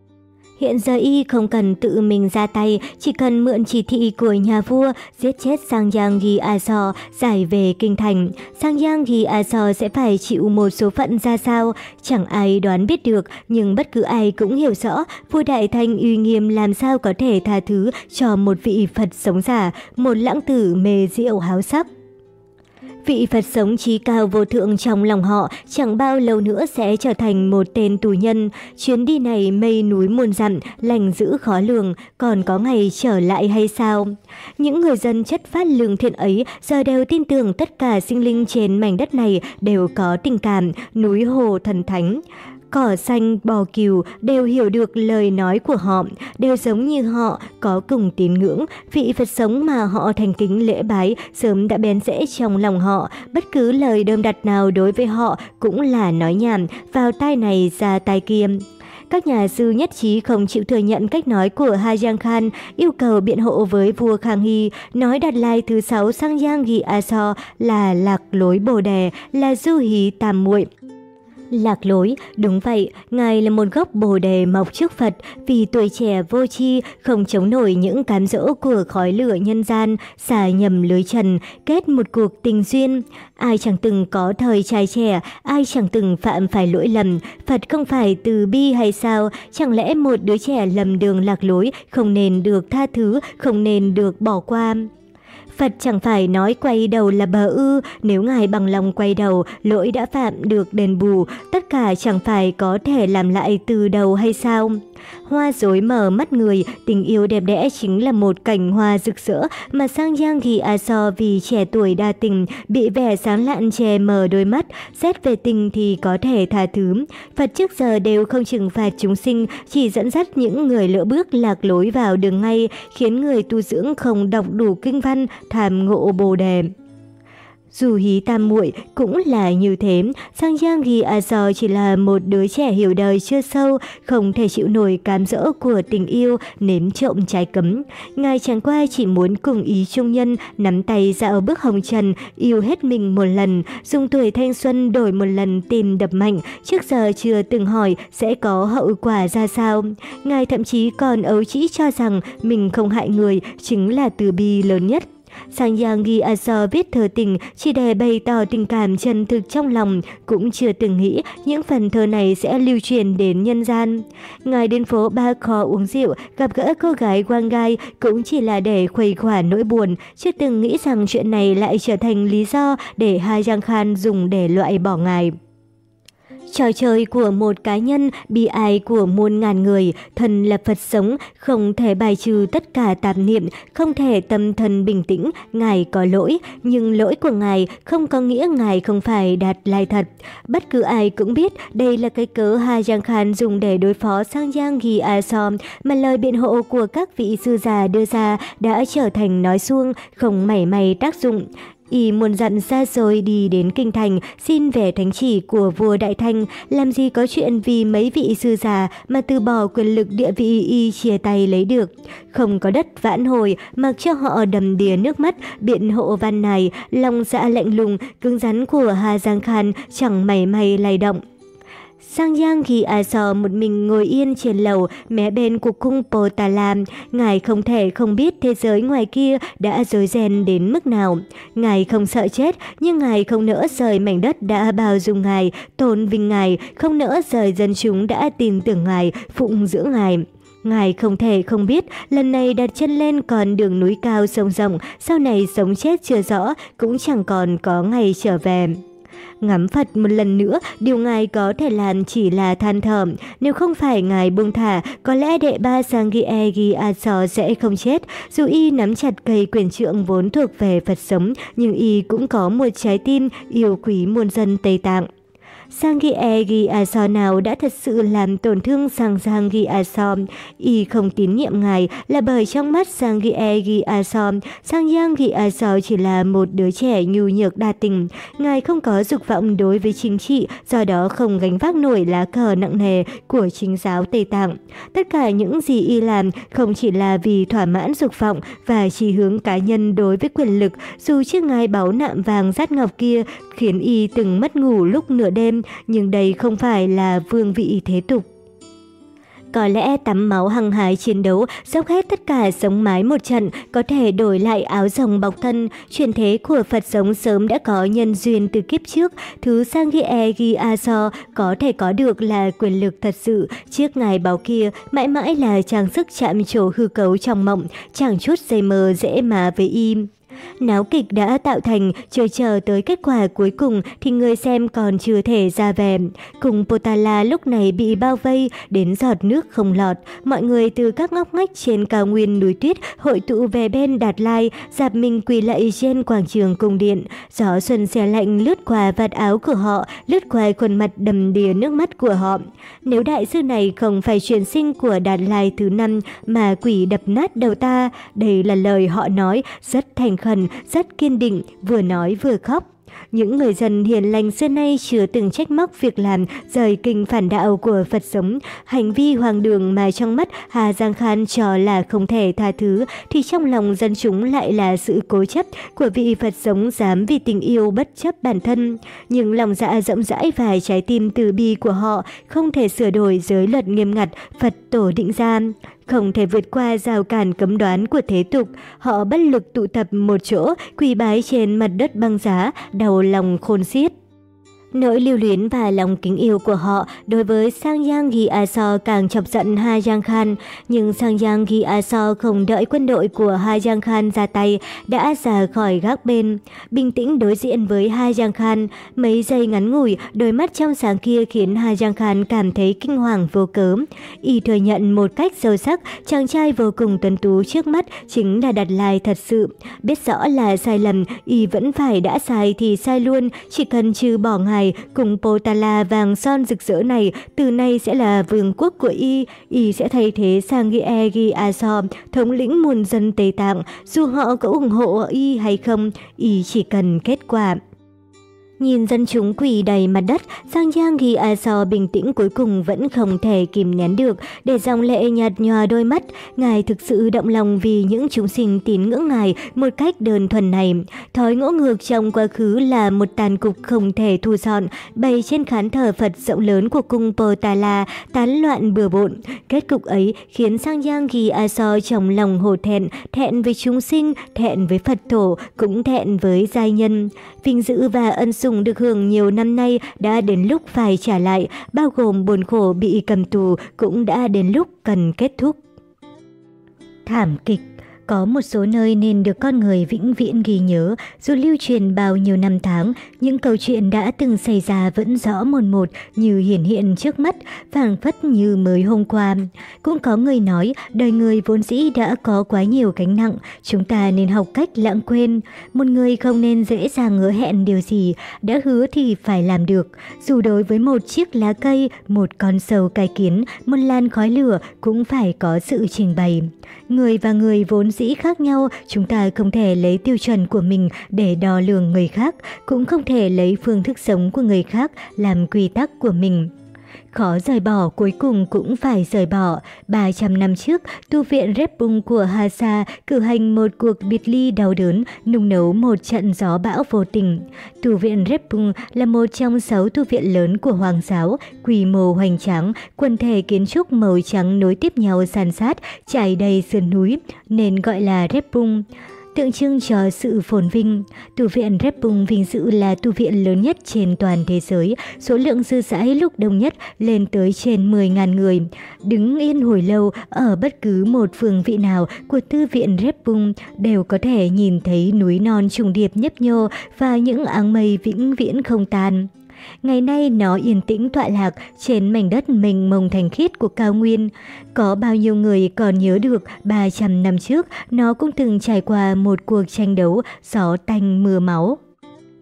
Hiện giờ y không cần tự mình ra tay, chỉ cần mượn chỉ thị của nhà vua giết chết Sang Yang A So giải về kinh thành. Sang Yang A So sẽ phải chịu một số phận ra sao, chẳng ai đoán biết được, nhưng bất cứ ai cũng hiểu rõ vua Đại Thanh uy nghiêm làm sao có thể tha thứ cho một vị Phật sống giả, một lãng tử mê rượu háo sắc. Vị Phật sống trí cao vô thượng trong lòng họ chẳng bao lâu nữa sẽ trở thành một tên tù nhân. Chuyến đi này mây núi muôn dặm, lành giữ khó lường, còn có ngày trở lại hay sao? Những người dân chất phát lương thiện ấy giờ đều tin tưởng tất cả sinh linh trên mảnh đất này đều có tình cảm, núi hồ thần thánh. Cỏ xanh, bò cừu đều hiểu được lời nói của họ, đều giống như họ, có cùng tín ngưỡng. Vị Phật sống mà họ thành kính lễ bái sớm đã bén rễ trong lòng họ. Bất cứ lời đơm đặt nào đối với họ cũng là nói nhảm, vào tai này ra tai kia. Các nhà sư nhất trí không chịu thừa nhận cách nói của Ha Giang Khan, yêu cầu biện hộ với vua Khang Hy, nói đặt Lai thứ sáu sang Giang Ghi A So là lạc lối bồ đề, là du hí tam muội. Lạc lối, đúng vậy, Ngài là một gốc bồ đề mọc trước Phật, vì tuổi trẻ vô tri không chống nổi những cám dỗ của khói lửa nhân gian, xả nhầm lưới trần, kết một cuộc tình duyên. Ai chẳng từng có thời trai trẻ, ai chẳng từng phạm phải lỗi lầm, Phật không phải từ bi hay sao, chẳng lẽ một đứa trẻ lầm đường lạc lối không nên được tha thứ, không nên được bỏ qua. Phật chẳng phải nói quay đầu là bờ ư, nếu Ngài bằng lòng quay đầu, lỗi đã phạm được đền bù, tất cả chẳng phải có thể làm lại từ đầu hay sao? Hoa rối mở mắt người, tình yêu đẹp đẽ chính là một cảnh hoa rực rỡ mà Sang Giang Ghi A à, So vì trẻ tuổi đa tình, bị vẻ sáng lạn che mờ đôi mắt, xét về tình thì có thể tha thứ. Phật trước giờ đều không trừng phạt chúng sinh, chỉ dẫn dắt những người lỡ bước lạc lối vào đường ngay, khiến người tu dưỡng không đọc đủ kinh văn, thảm ngộ bồ đề. Dù hí tam muội cũng là như thế, Sang Giang Ghi A So chỉ là một đứa trẻ hiểu đời chưa sâu, không thể chịu nổi cám dỗ của tình yêu, nếm trộm trái cấm. Ngài chẳng qua chỉ muốn cùng ý trung nhân, nắm tay dạo bước hồng trần, yêu hết mình một lần, dùng tuổi thanh xuân đổi một lần tìm đập mạnh, trước giờ chưa từng hỏi sẽ có hậu quả ra sao. Ngài thậm chí còn ấu chỉ cho rằng mình không hại người, chính là từ bi lớn nhất. Sang Yang Gi Aso viết thơ tình chỉ để bày tỏ tình cảm chân thực trong lòng, cũng chưa từng nghĩ những phần thơ này sẽ lưu truyền đến nhân gian. Ngài đến phố Ba Kho uống rượu, gặp gỡ cô gái Wang Gai cũng chỉ là để khuây khỏa nỗi buồn, chưa từng nghĩ rằng chuyện này lại trở thành lý do để Hai Giang Khan dùng để loại bỏ ngài. Trò chơi của một cá nhân, bi ai của muôn ngàn người, thần là Phật sống, không thể bài trừ tất cả tạp niệm, không thể tâm thần bình tĩnh, Ngài có lỗi, nhưng lỗi của Ngài không có nghĩa Ngài không phải đạt lai thật. Bất cứ ai cũng biết đây là cái cớ Ha Giang Khan dùng để đối phó sang Giang Ghi A Som, mà lời biện hộ của các vị sư già đưa ra đã trở thành nói suông, không mảy may tác dụng y muốn dặn ra rồi đi đến kinh thành xin về thánh chỉ của vua Đại Thanh, làm gì có chuyện vì mấy vị sư già mà từ bỏ quyền lực địa vị y chia tay lấy được. Không có đất vãn hồi, mặc cho họ đầm đìa nước mắt, biện hộ văn này, lòng dạ lạnh lùng, cứng rắn của Hà Giang Khan chẳng mảy may lay động. Sang Giang khi A Sò một mình ngồi yên trên lầu mé bên của cung Pô Tà Lam, ngài không thể không biết thế giới ngoài kia đã rối ren đến mức nào. Ngài không sợ chết, nhưng ngài không nỡ rời mảnh đất đã bao dung ngài, tôn vinh ngài, không nỡ rời dân chúng đã tin tưởng ngài, phụng dưỡng ngài. Ngài không thể không biết, lần này đặt chân lên còn đường núi cao sông rộng, sau này sống chết chưa rõ, cũng chẳng còn có ngày trở về. Ngắm Phật một lần nữa, điều Ngài có thể làm chỉ là than thở. Nếu không phải Ngài buông thả, có lẽ đệ ba Sangye A So sẽ không chết. Dù y nắm chặt cây quyền trượng vốn thuộc về Phật sống, nhưng y cũng có một trái tim yêu quý muôn dân Tây Tạng. Sangi Egi Aso nào đã thật sự làm tổn thương sang Sangi Aso. Y không tín nhiệm ngài là bởi trong mắt Sangi Egi Aso, Sang Yangi e Aso chỉ là một đứa trẻ nhu nhược đa tình. Ngài không có dục vọng đối với chính trị, do đó không gánh vác nổi lá cờ nặng nề của chính giáo Tây Tạng. Tất cả những gì y làm không chỉ là vì thỏa mãn dục vọng và chỉ hướng cá nhân đối với quyền lực, dù chiếc ngai báu nạm vàng rát ngọc kia khiến y từng mất ngủ lúc nửa đêm nhưng đây không phải là vương vị thế tục. Có lẽ tắm máu hăng hái chiến đấu, dốc hết tất cả sống mái một trận, có thể đổi lại áo rồng bọc thân. Truyền thế của Phật sống sớm đã có nhân duyên từ kiếp trước. Thứ sang ghi e ghi a so có thể có được là quyền lực thật sự. Chiếc ngài báo kia mãi mãi là trang sức chạm trổ hư cấu trong mộng, chẳng chút dây mờ dễ mà với im. Náo kịch đã tạo thành, chờ chờ tới kết quả cuối cùng thì người xem còn chưa thể ra về. Cùng Potala lúc này bị bao vây, đến giọt nước không lọt. Mọi người từ các ngóc ngách trên cao nguyên núi tuyết hội tụ về bên Đạt Lai, dạp mình quỳ lạy trên quảng trường cung điện. Gió xuân xe lạnh lướt qua vạt áo của họ, lướt qua khuôn mặt đầm đìa nước mắt của họ. Nếu đại sư này không phải truyền sinh của Đạt Lai thứ năm mà quỷ đập nát đầu ta, đây là lời họ nói rất thành khẩn, rất kiên định, vừa nói vừa khóc. những người dân hiền lành xưa nay chưa từng trách móc việc làm rời kinh phản đạo của Phật sống, hành vi hoàng đường mà trong mắt Hà Giang Khan cho là không thể tha thứ, thì trong lòng dân chúng lại là sự cố chấp của vị Phật sống dám vì tình yêu bất chấp bản thân. Nhưng lòng dạ rộng rãi và trái tim từ bi của họ không thể sửa đổi giới luật nghiêm ngặt Phật tổ định ra không thể vượt qua rào cản cấm đoán của thế tục. Họ bất lực tụ tập một chỗ, quỳ bái trên mặt đất băng giá, đau lòng khôn xiết. Nỗi lưu luyến và lòng kính yêu của họ đối với Sang Yang Gi Aso càng chọc giận Ha Giang Khan, nhưng Sang Yang Gi Aso không đợi quân đội của Ha Giang Khan ra tay, đã ra khỏi gác bên. Bình tĩnh đối diện với Ha Giang Khan, mấy giây ngắn ngủi, đôi mắt trong sáng kia khiến Ha Giang Khan cảm thấy kinh hoàng vô cớ. Y thừa nhận một cách sâu sắc, chàng trai vô cùng tuấn tú trước mắt chính là đặt lai thật sự. Biết rõ là sai lầm, Y vẫn phải đã sai thì sai luôn, chỉ cần trừ bỏ ngài ngài cùng Potala vàng son rực rỡ này từ nay sẽ là vương quốc của y, y sẽ thay thế Sangie Gi thống lĩnh muôn dân Tây Tạng, dù họ có ủng hộ y hay không, y chỉ cần kết quả. Nhìn dân chúng quỳ đầy mặt đất, Giang Giang ghi A So bình tĩnh cuối cùng vẫn không thể kìm nén được, để dòng lệ nhạt nhòa đôi mắt. Ngài thực sự động lòng vì những chúng sinh tín ngưỡng Ngài một cách đơn thuần này. Thói ngỗ ngược trong quá khứ là một tàn cục không thể thu dọn, bày trên khán thờ Phật rộng lớn của cung Potala, tán loạn bừa bộn. Kết cục ấy khiến Sang Giang ghi A So trong lòng hổ thẹn, thẹn với chúng sinh, thẹn với Phật tổ, cũng thẹn với giai nhân. Vinh dự và ân sủng dùng được hưởng nhiều năm nay đã đến lúc phải trả lại, bao gồm buồn khổ bị cầm tù cũng đã đến lúc cần kết thúc. Thảm kịch có một số nơi nên được con người vĩnh viễn ghi nhớ, dù lưu truyền bao nhiêu năm tháng, những câu chuyện đã từng xảy ra vẫn rõ một một như hiển hiện trước mắt, phảng phất như mới hôm qua. Cũng có người nói, đời người vốn dĩ đã có quá nhiều gánh nặng, chúng ta nên học cách lãng quên. Một người không nên dễ dàng hứa hẹn điều gì, đã hứa thì phải làm được. Dù đối với một chiếc lá cây, một con sâu cai kiến, một lan khói lửa cũng phải có sự trình bày. Người và người vốn dĩ khác nhau, chúng ta không thể lấy tiêu chuẩn của mình để đo lường người khác, cũng không thể lấy phương thức sống của người khác làm quy tắc của mình. Khó rời bỏ cuối cùng cũng phải rời bỏ. 300 năm trước, tu viện Repung của Hasa cử hành một cuộc biệt ly đau đớn, nung nấu một trận gió bão vô tình. Tu viện Repung là một trong sáu tu viện lớn của Hoàng giáo, quy mô hoành tráng, quần thể kiến trúc màu trắng nối tiếp nhau san sát, trải đầy sườn núi, nên gọi là Repung tượng trưng cho sự phồn vinh. Tu viện Repung vinh dự là tu viện lớn nhất trên toàn thế giới, số lượng dư sãi lúc đông nhất lên tới trên 10.000 người. Đứng yên hồi lâu ở bất cứ một phương vị nào của tu viện Repung đều có thể nhìn thấy núi non trùng điệp nhấp nhô và những áng mây vĩnh viễn không tan. Ngày nay nó yên tĩnh tọa lạc trên mảnh đất mình mông thành khiết của cao nguyên. Có bao nhiêu người còn nhớ được 300 năm trước, nó cũng từng trải qua một cuộc tranh đấu gió tanh mưa máu.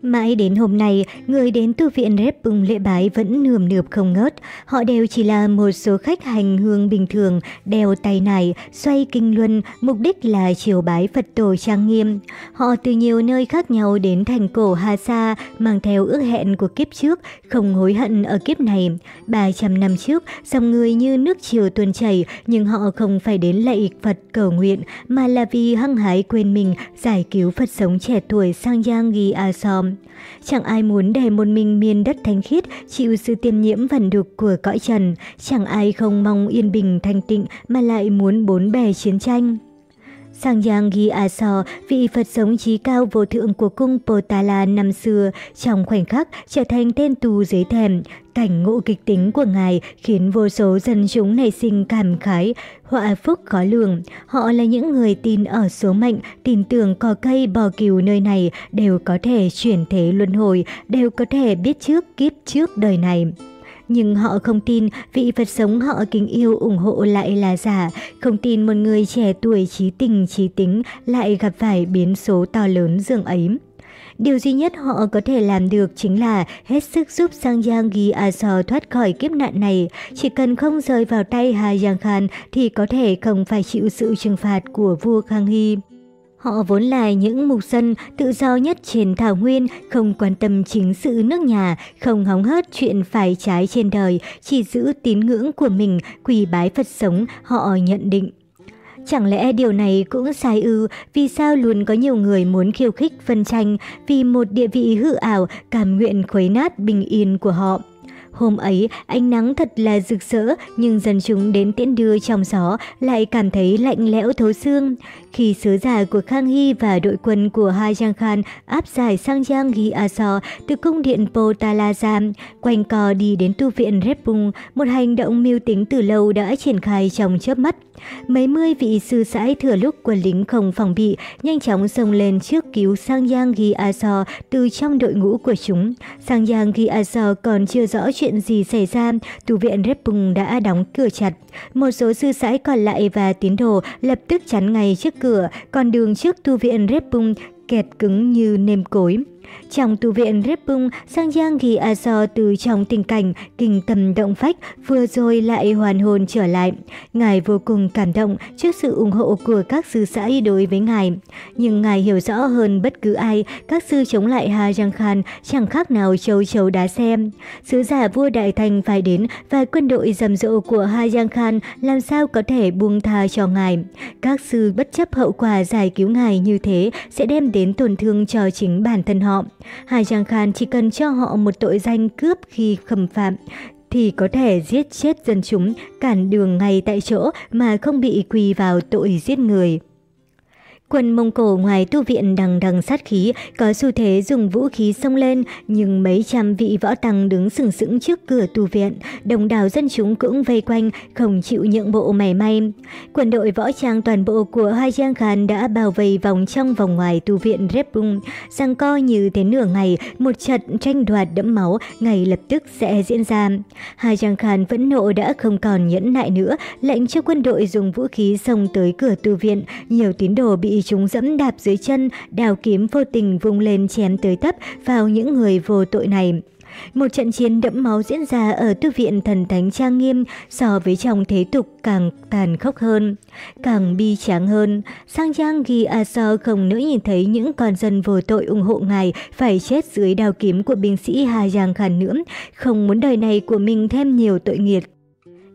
Mãi đến hôm nay, người đến tu viện Rép lễ bái vẫn nườm nượp không ngớt. Họ đều chỉ là một số khách hành hương bình thường, đeo tay nải, xoay kinh luân, mục đích là chiều bái Phật tổ trang nghiêm. Họ từ nhiều nơi khác nhau đến thành cổ Hà Sa, mang theo ước hẹn của kiếp trước, không hối hận ở kiếp này. 300 năm trước, dòng người như nước chiều tuôn chảy, nhưng họ không phải đến lạy Phật cầu nguyện, mà là vì hăng hái quên mình, giải cứu Phật sống trẻ tuổi sang Giang Ghi A Chẳng ai muốn để một mình miền đất thanh khiết chịu sự tiêm nhiễm vẩn đục của cõi trần. Chẳng ai không mong yên bình, thanh tịnh mà lại muốn bốn bề chiến tranh. Sang Yang Ghi à Aso, vị Phật sống trí cao vô thượng của cung Potala năm xưa, trong khoảnh khắc trở thành tên tù dưới thềm. Cảnh ngộ kịch tính của ngài khiến vô số dân chúng nảy sinh cảm khái, họa phúc khó lường. Họ là những người tin ở số mệnh, tin tưởng cỏ cây bò cừu nơi này đều có thể chuyển thế luân hồi, đều có thể biết trước kiếp trước đời này nhưng họ không tin vị Phật sống họ kính yêu ủng hộ lại là giả, không tin một người trẻ tuổi trí tình trí tính lại gặp phải biến số to lớn dường ấy. Điều duy nhất họ có thể làm được chính là hết sức giúp Sang Giang Ghi A thoát khỏi kiếp nạn này. Chỉ cần không rơi vào tay Hà Giang Khan thì có thể không phải chịu sự trừng phạt của vua Khang Hy. Họ vốn là những mục dân tự do nhất trên thảo nguyên, không quan tâm chính sự nước nhà, không hóng hớt chuyện phải trái trên đời, chỉ giữ tín ngưỡng của mình, quỳ bái Phật sống, họ nhận định. Chẳng lẽ điều này cũng sai ư, vì sao luôn có nhiều người muốn khiêu khích phân tranh vì một địa vị hư ảo, cảm nguyện khuấy nát bình yên của họ. Hôm ấy, ánh nắng thật là rực rỡ, nhưng dân chúng đến tiễn đưa trong gió lại cảm thấy lạnh lẽo thấu xương. Khi sứ giả của Khang Hy và đội quân của Hai Giang Khan áp giải sang Giang Ghi A So từ cung điện Potalaza, quanh co đi đến tu viện Repung, một hành động mưu tính từ lâu đã triển khai trong chớp mắt. Mấy mươi vị sư sãi thừa lúc quân lính không phòng bị, nhanh chóng xông lên trước cứu Sang Giang Ghi A So từ trong đội ngũ của chúng. Sang Giang Ghi A So còn chưa rõ chuyện gì xảy ra, tu viện Repung đã đóng cửa chặt. Một số sư sãi còn lại và tín đồ lập tức chắn ngay trước cửa, còn đường trước tu viện Repung kẹt cứng như nêm cối. Trong tu viện Repung, Sang Giang ghi A So từ trong tình cảnh kinh tâm động phách vừa rồi lại hoàn hồn trở lại. Ngài vô cùng cảm động trước sự ủng hộ của các sư sãi đối với Ngài. Nhưng Ngài hiểu rõ hơn bất cứ ai, các sư chống lại Hà Giang Khan chẳng khác nào châu chấu đá xem. Sứ giả vua Đại Thành phải đến và quân đội rầm rộ của Hà Giang Khan làm sao có thể buông tha cho Ngài. Các sư bất chấp hậu quả giải cứu Ngài như thế sẽ đem đến tổn thương cho chính bản thân họ. Hai Giang Khan chỉ cần cho họ một tội danh cướp khi khâm phạm, thì có thể giết chết dân chúng, cản đường ngay tại chỗ mà không bị quy vào tội giết người. Quân Mông Cổ ngoài tu viện đằng đằng sát khí, có xu thế dùng vũ khí xông lên, nhưng mấy trăm vị võ tăng đứng sừng sững trước cửa tu viện, đồng đảo dân chúng cũng vây quanh, không chịu nhượng bộ mảy may. Quân đội võ trang toàn bộ của Hai Giang Khan đã bao vây vòng trong vòng ngoài tu viện Repung, rằng co như thế nửa ngày, một trận tranh đoạt đẫm máu ngay lập tức sẽ diễn ra. Hai Giang Khan vẫn nộ đã không còn nhẫn nại nữa, lệnh cho quân đội dùng vũ khí xông tới cửa tu viện, nhiều tín đồ bị chúng dẫm đạp dưới chân, đào kiếm vô tình vung lên chém tới tấp vào những người vô tội này. Một trận chiến đẫm máu diễn ra ở tu viện thần thánh trang nghiêm so với trong thế tục càng tàn khốc hơn, càng bi tráng hơn. Sang Giang ghi A So không nữa nhìn thấy những con dân vô tội ủng hộ ngài phải chết dưới đào kiếm của binh sĩ Hà Giang Khan nữa, không muốn đời này của mình thêm nhiều tội nghiệt.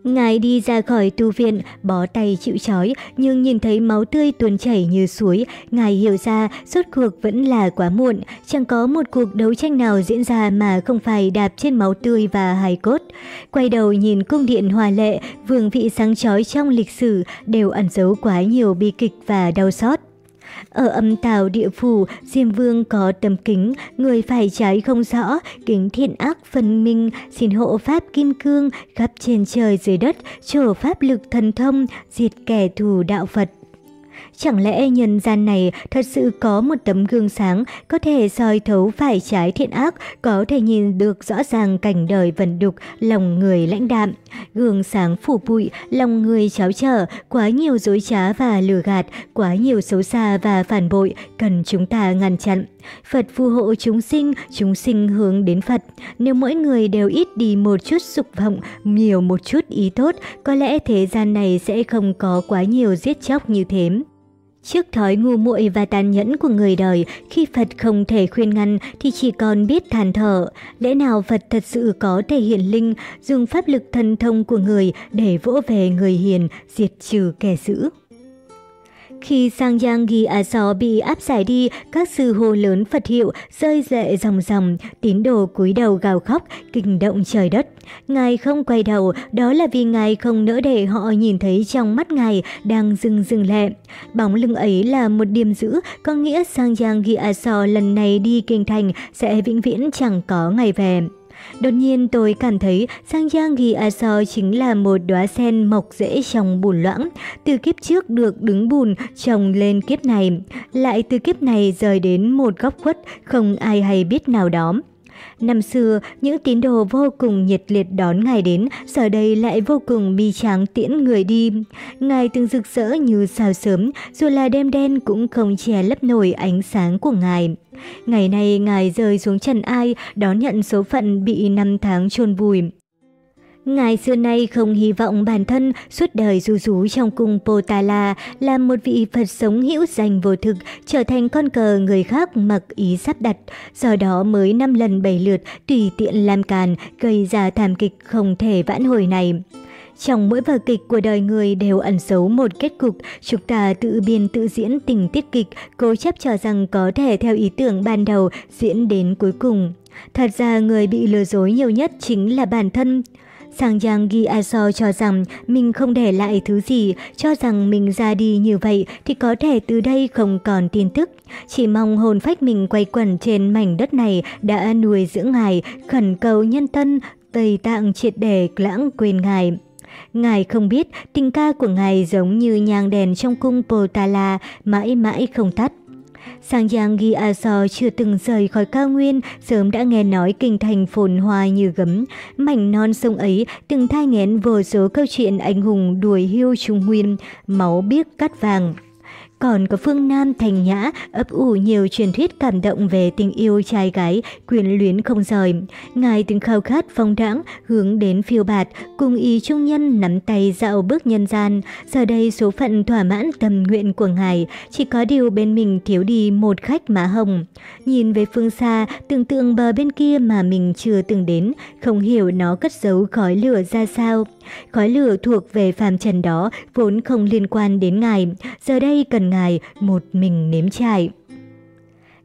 Ngài đi ra khỏi tu viện, bó tay chịu chói, nhưng nhìn thấy máu tươi tuôn chảy như suối, Ngài hiểu ra suốt cuộc vẫn là quá muộn, chẳng có một cuộc đấu tranh nào diễn ra mà không phải đạp trên máu tươi và hài cốt. Quay đầu nhìn cung điện hòa lệ, vương vị sáng chói trong lịch sử đều ẩn giấu quá nhiều bi kịch và đau xót. Ở âm tào địa phủ, Diêm Vương có tấm kính, người phải trái không rõ, kính thiện ác phân minh, xin hộ Pháp Kim Cương, khắp trên trời dưới đất, trổ Pháp lực thần thông, diệt kẻ thù đạo Phật. Chẳng lẽ nhân gian này thật sự có một tấm gương sáng có thể soi thấu phải trái thiện ác, có thể nhìn được rõ ràng cảnh đời vần đục, lòng người lãnh đạm. Gương sáng phủ bụi, lòng người cháo trở, quá nhiều dối trá và lừa gạt, quá nhiều xấu xa và phản bội, cần chúng ta ngăn chặn. Phật phù hộ chúng sinh, chúng sinh hướng đến Phật. Nếu mỗi người đều ít đi một chút dục vọng, nhiều một chút ý tốt, có lẽ thế gian này sẽ không có quá nhiều giết chóc như thế. Trước thói ngu muội và tàn nhẫn của người đời, khi Phật không thể khuyên ngăn thì chỉ còn biết than thở. Lẽ nào Phật thật sự có thể hiện linh, dùng pháp lực thần thông của người để vỗ về người hiền, diệt trừ kẻ dữ? Khi Sang Yang Ghi bị áp giải đi, các sư hô lớn Phật hiệu rơi lệ ròng ròng, tín đồ cúi đầu gào khóc, kinh động trời đất. Ngài không quay đầu, đó là vì Ngài không nỡ để họ nhìn thấy trong mắt Ngài đang rưng rưng lệ. Bóng lưng ấy là một điểm giữ, có nghĩa Sang Yang Ghi lần này đi kinh thành sẽ vĩnh viễn chẳng có ngày về. Đột nhiên tôi cảm thấy Sang Giang Ghi A So chính là một đóa sen mọc rễ trong bùn loãng, từ kiếp trước được đứng bùn trồng lên kiếp này, lại từ kiếp này rời đến một góc khuất không ai hay biết nào đó. Năm xưa, những tín đồ vô cùng nhiệt liệt đón Ngài đến, giờ đây lại vô cùng bi tráng tiễn người đi. Ngài từng rực rỡ như sao sớm, dù là đêm đen cũng không che lấp nổi ánh sáng của Ngài. Ngày nay Ngài rơi xuống trần ai, đón nhận số phận bị năm tháng chôn vùi. Ngài xưa nay không hy vọng bản thân suốt đời du rú trong cung Potala là một vị Phật sống hữu danh vô thực, trở thành con cờ người khác mặc ý sắp đặt, do đó mới năm lần bảy lượt tùy tiện làm càn, gây ra thảm kịch không thể vãn hồi này. Trong mỗi vở kịch của đời người đều ẩn giấu một kết cục, chúng ta tự biên tự diễn tình tiết kịch, cố chấp cho rằng có thể theo ý tưởng ban đầu diễn đến cuối cùng. Thật ra người bị lừa dối nhiều nhất chính là bản thân. Sang Giang Gi Aso cho rằng mình không để lại thứ gì, cho rằng mình ra đi như vậy thì có thể từ đây không còn tin tức. Chỉ mong hồn phách mình quay quẩn trên mảnh đất này đã nuôi dưỡng ngài, khẩn cầu nhân tân, Tây Tạng triệt để lãng quên ngài. Ngài không biết tình ca của ngài giống như nhang đèn trong cung Potala mãi mãi không tắt. Sang Giang Ghi A So chưa từng rời khỏi cao nguyên, sớm đã nghe nói kinh thành phồn hoa như gấm. Mảnh non sông ấy từng thai nghén vô số câu chuyện anh hùng đuổi hưu trung nguyên, máu biếc cắt vàng. Còn có phương Nam thành nhã, ấp ủ nhiều truyền thuyết cảm động về tình yêu trai gái, quyền luyến không rời. Ngài từng khao khát phong đãng, hướng đến phiêu bạt, cùng ý trung nhân nắm tay dạo bước nhân gian. Giờ đây số phận thỏa mãn tâm nguyện của Ngài, chỉ có điều bên mình thiếu đi một khách má hồng. Nhìn về phương xa, tưởng tượng bờ bên kia mà mình chưa từng đến, không hiểu nó cất giấu khói lửa ra sao. Khói lửa thuộc về phàm trần đó vốn không liên quan đến Ngài, giờ đây cần Ngài một mình nếm trải.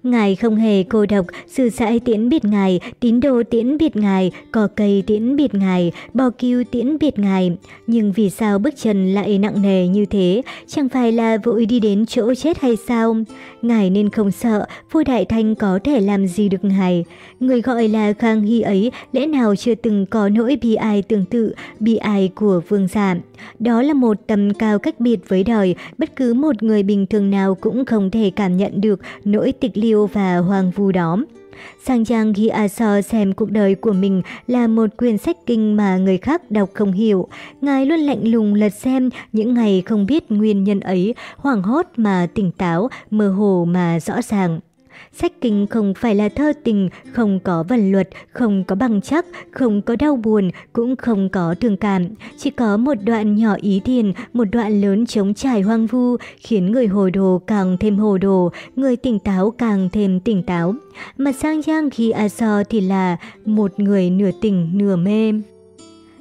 Ngài không hề cô độc, sư sãi tiễn biệt Ngài, tín đồ tiễn biệt Ngài, cỏ cây tiễn biệt Ngài, bò kiêu tiễn biệt Ngài. Nhưng vì sao bước chân lại nặng nề như thế? Chẳng phải là vội đi đến chỗ chết hay sao? Ngài nên không sợ, vua Đại Thanh có thể làm gì được Ngài. Người gọi là Khang Hy ấy lẽ nào chưa từng có nỗi bi ai tương tự, bi ai của vương giả. Đó là một tầm cao cách biệt với đời, bất cứ một người bình thường nào cũng không thể cảm nhận được nỗi tịch liêu và hoang vu đó. Sang Giang khi A So xem cuộc đời của mình là một quyển sách kinh mà người khác đọc không hiểu. Ngài luôn lạnh lùng lật xem những ngày không biết nguyên nhân ấy, hoảng hốt mà tỉnh táo, mơ hồ mà rõ ràng. Sách kinh không phải là thơ tình, không có vần luật, không có bằng chắc, không có đau buồn, cũng không có thương cảm. Chỉ có một đoạn nhỏ ý thiền, một đoạn lớn chống trải hoang vu, khiến người hồ đồ càng thêm hồ đồ, người tỉnh táo càng thêm tỉnh táo. Mà sang giang khi A So thì là một người nửa tỉnh nửa mê.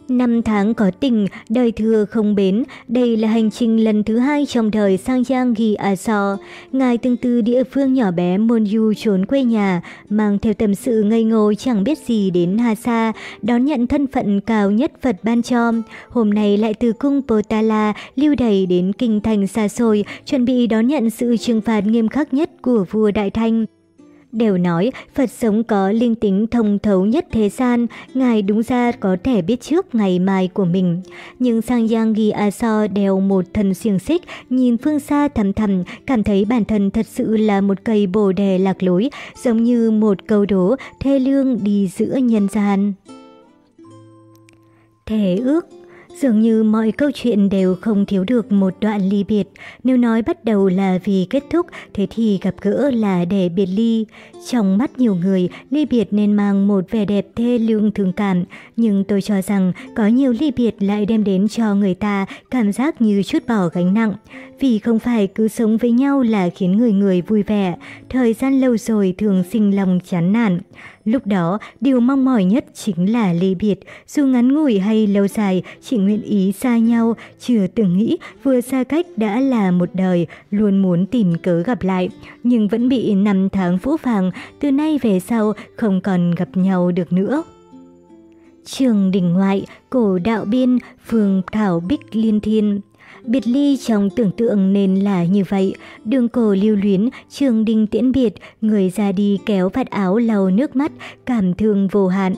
Năm tháng có tình, đời thừa không bến, đây là hành trình lần thứ hai trong đời sang Giang Ghi A So. Ngài từng từ địa phương nhỏ bé Môn Du trốn quê nhà, mang theo tâm sự ngây ngô chẳng biết gì đến Hà Sa, đón nhận thân phận cao nhất Phật ban cho. Hôm nay lại từ cung Potala lưu đầy đến kinh thành xa xôi, chuẩn bị đón nhận sự trừng phạt nghiêm khắc nhất của vua Đại Thanh. Đều nói Phật sống có linh tính thông thấu nhất thế gian, Ngài đúng ra có thể biết trước ngày mai của mình. Nhưng Sang Giang Ghi A So đeo một thần xiềng xích, nhìn phương xa thầm thầm, cảm thấy bản thân thật sự là một cây bồ đề lạc lối, giống như một câu đố thê lương đi giữa nhân gian. Thế ước Dường như mọi câu chuyện đều không thiếu được một đoạn ly biệt. Nếu nói bắt đầu là vì kết thúc, thế thì gặp gỡ là để biệt ly. Trong mắt nhiều người, ly biệt nên mang một vẻ đẹp thê lương thương cảm. Nhưng tôi cho rằng có nhiều ly biệt lại đem đến cho người ta cảm giác như chút bỏ gánh nặng. Vì không phải cứ sống với nhau là khiến người người vui vẻ. Thời gian lâu rồi thường sinh lòng chán nản. Lúc đó, điều mong mỏi nhất chính là ly biệt, dù ngắn ngủi hay lâu dài, chỉ nguyện ý xa nhau, chưa từng nghĩ vừa xa cách đã là một đời, luôn muốn tìm cớ gặp lại, nhưng vẫn bị năm tháng vũ phàng, từ nay về sau không còn gặp nhau được nữa. Trường đỉnh ngoại, cổ đạo biên, phường Thảo Bích Liên Thiên. Biệt ly trong tưởng tượng nên là như vậy, đường cổ lưu luyến, trường đình tiễn biệt, người ra đi kéo vạt áo lau nước mắt, cảm thương vô hạn.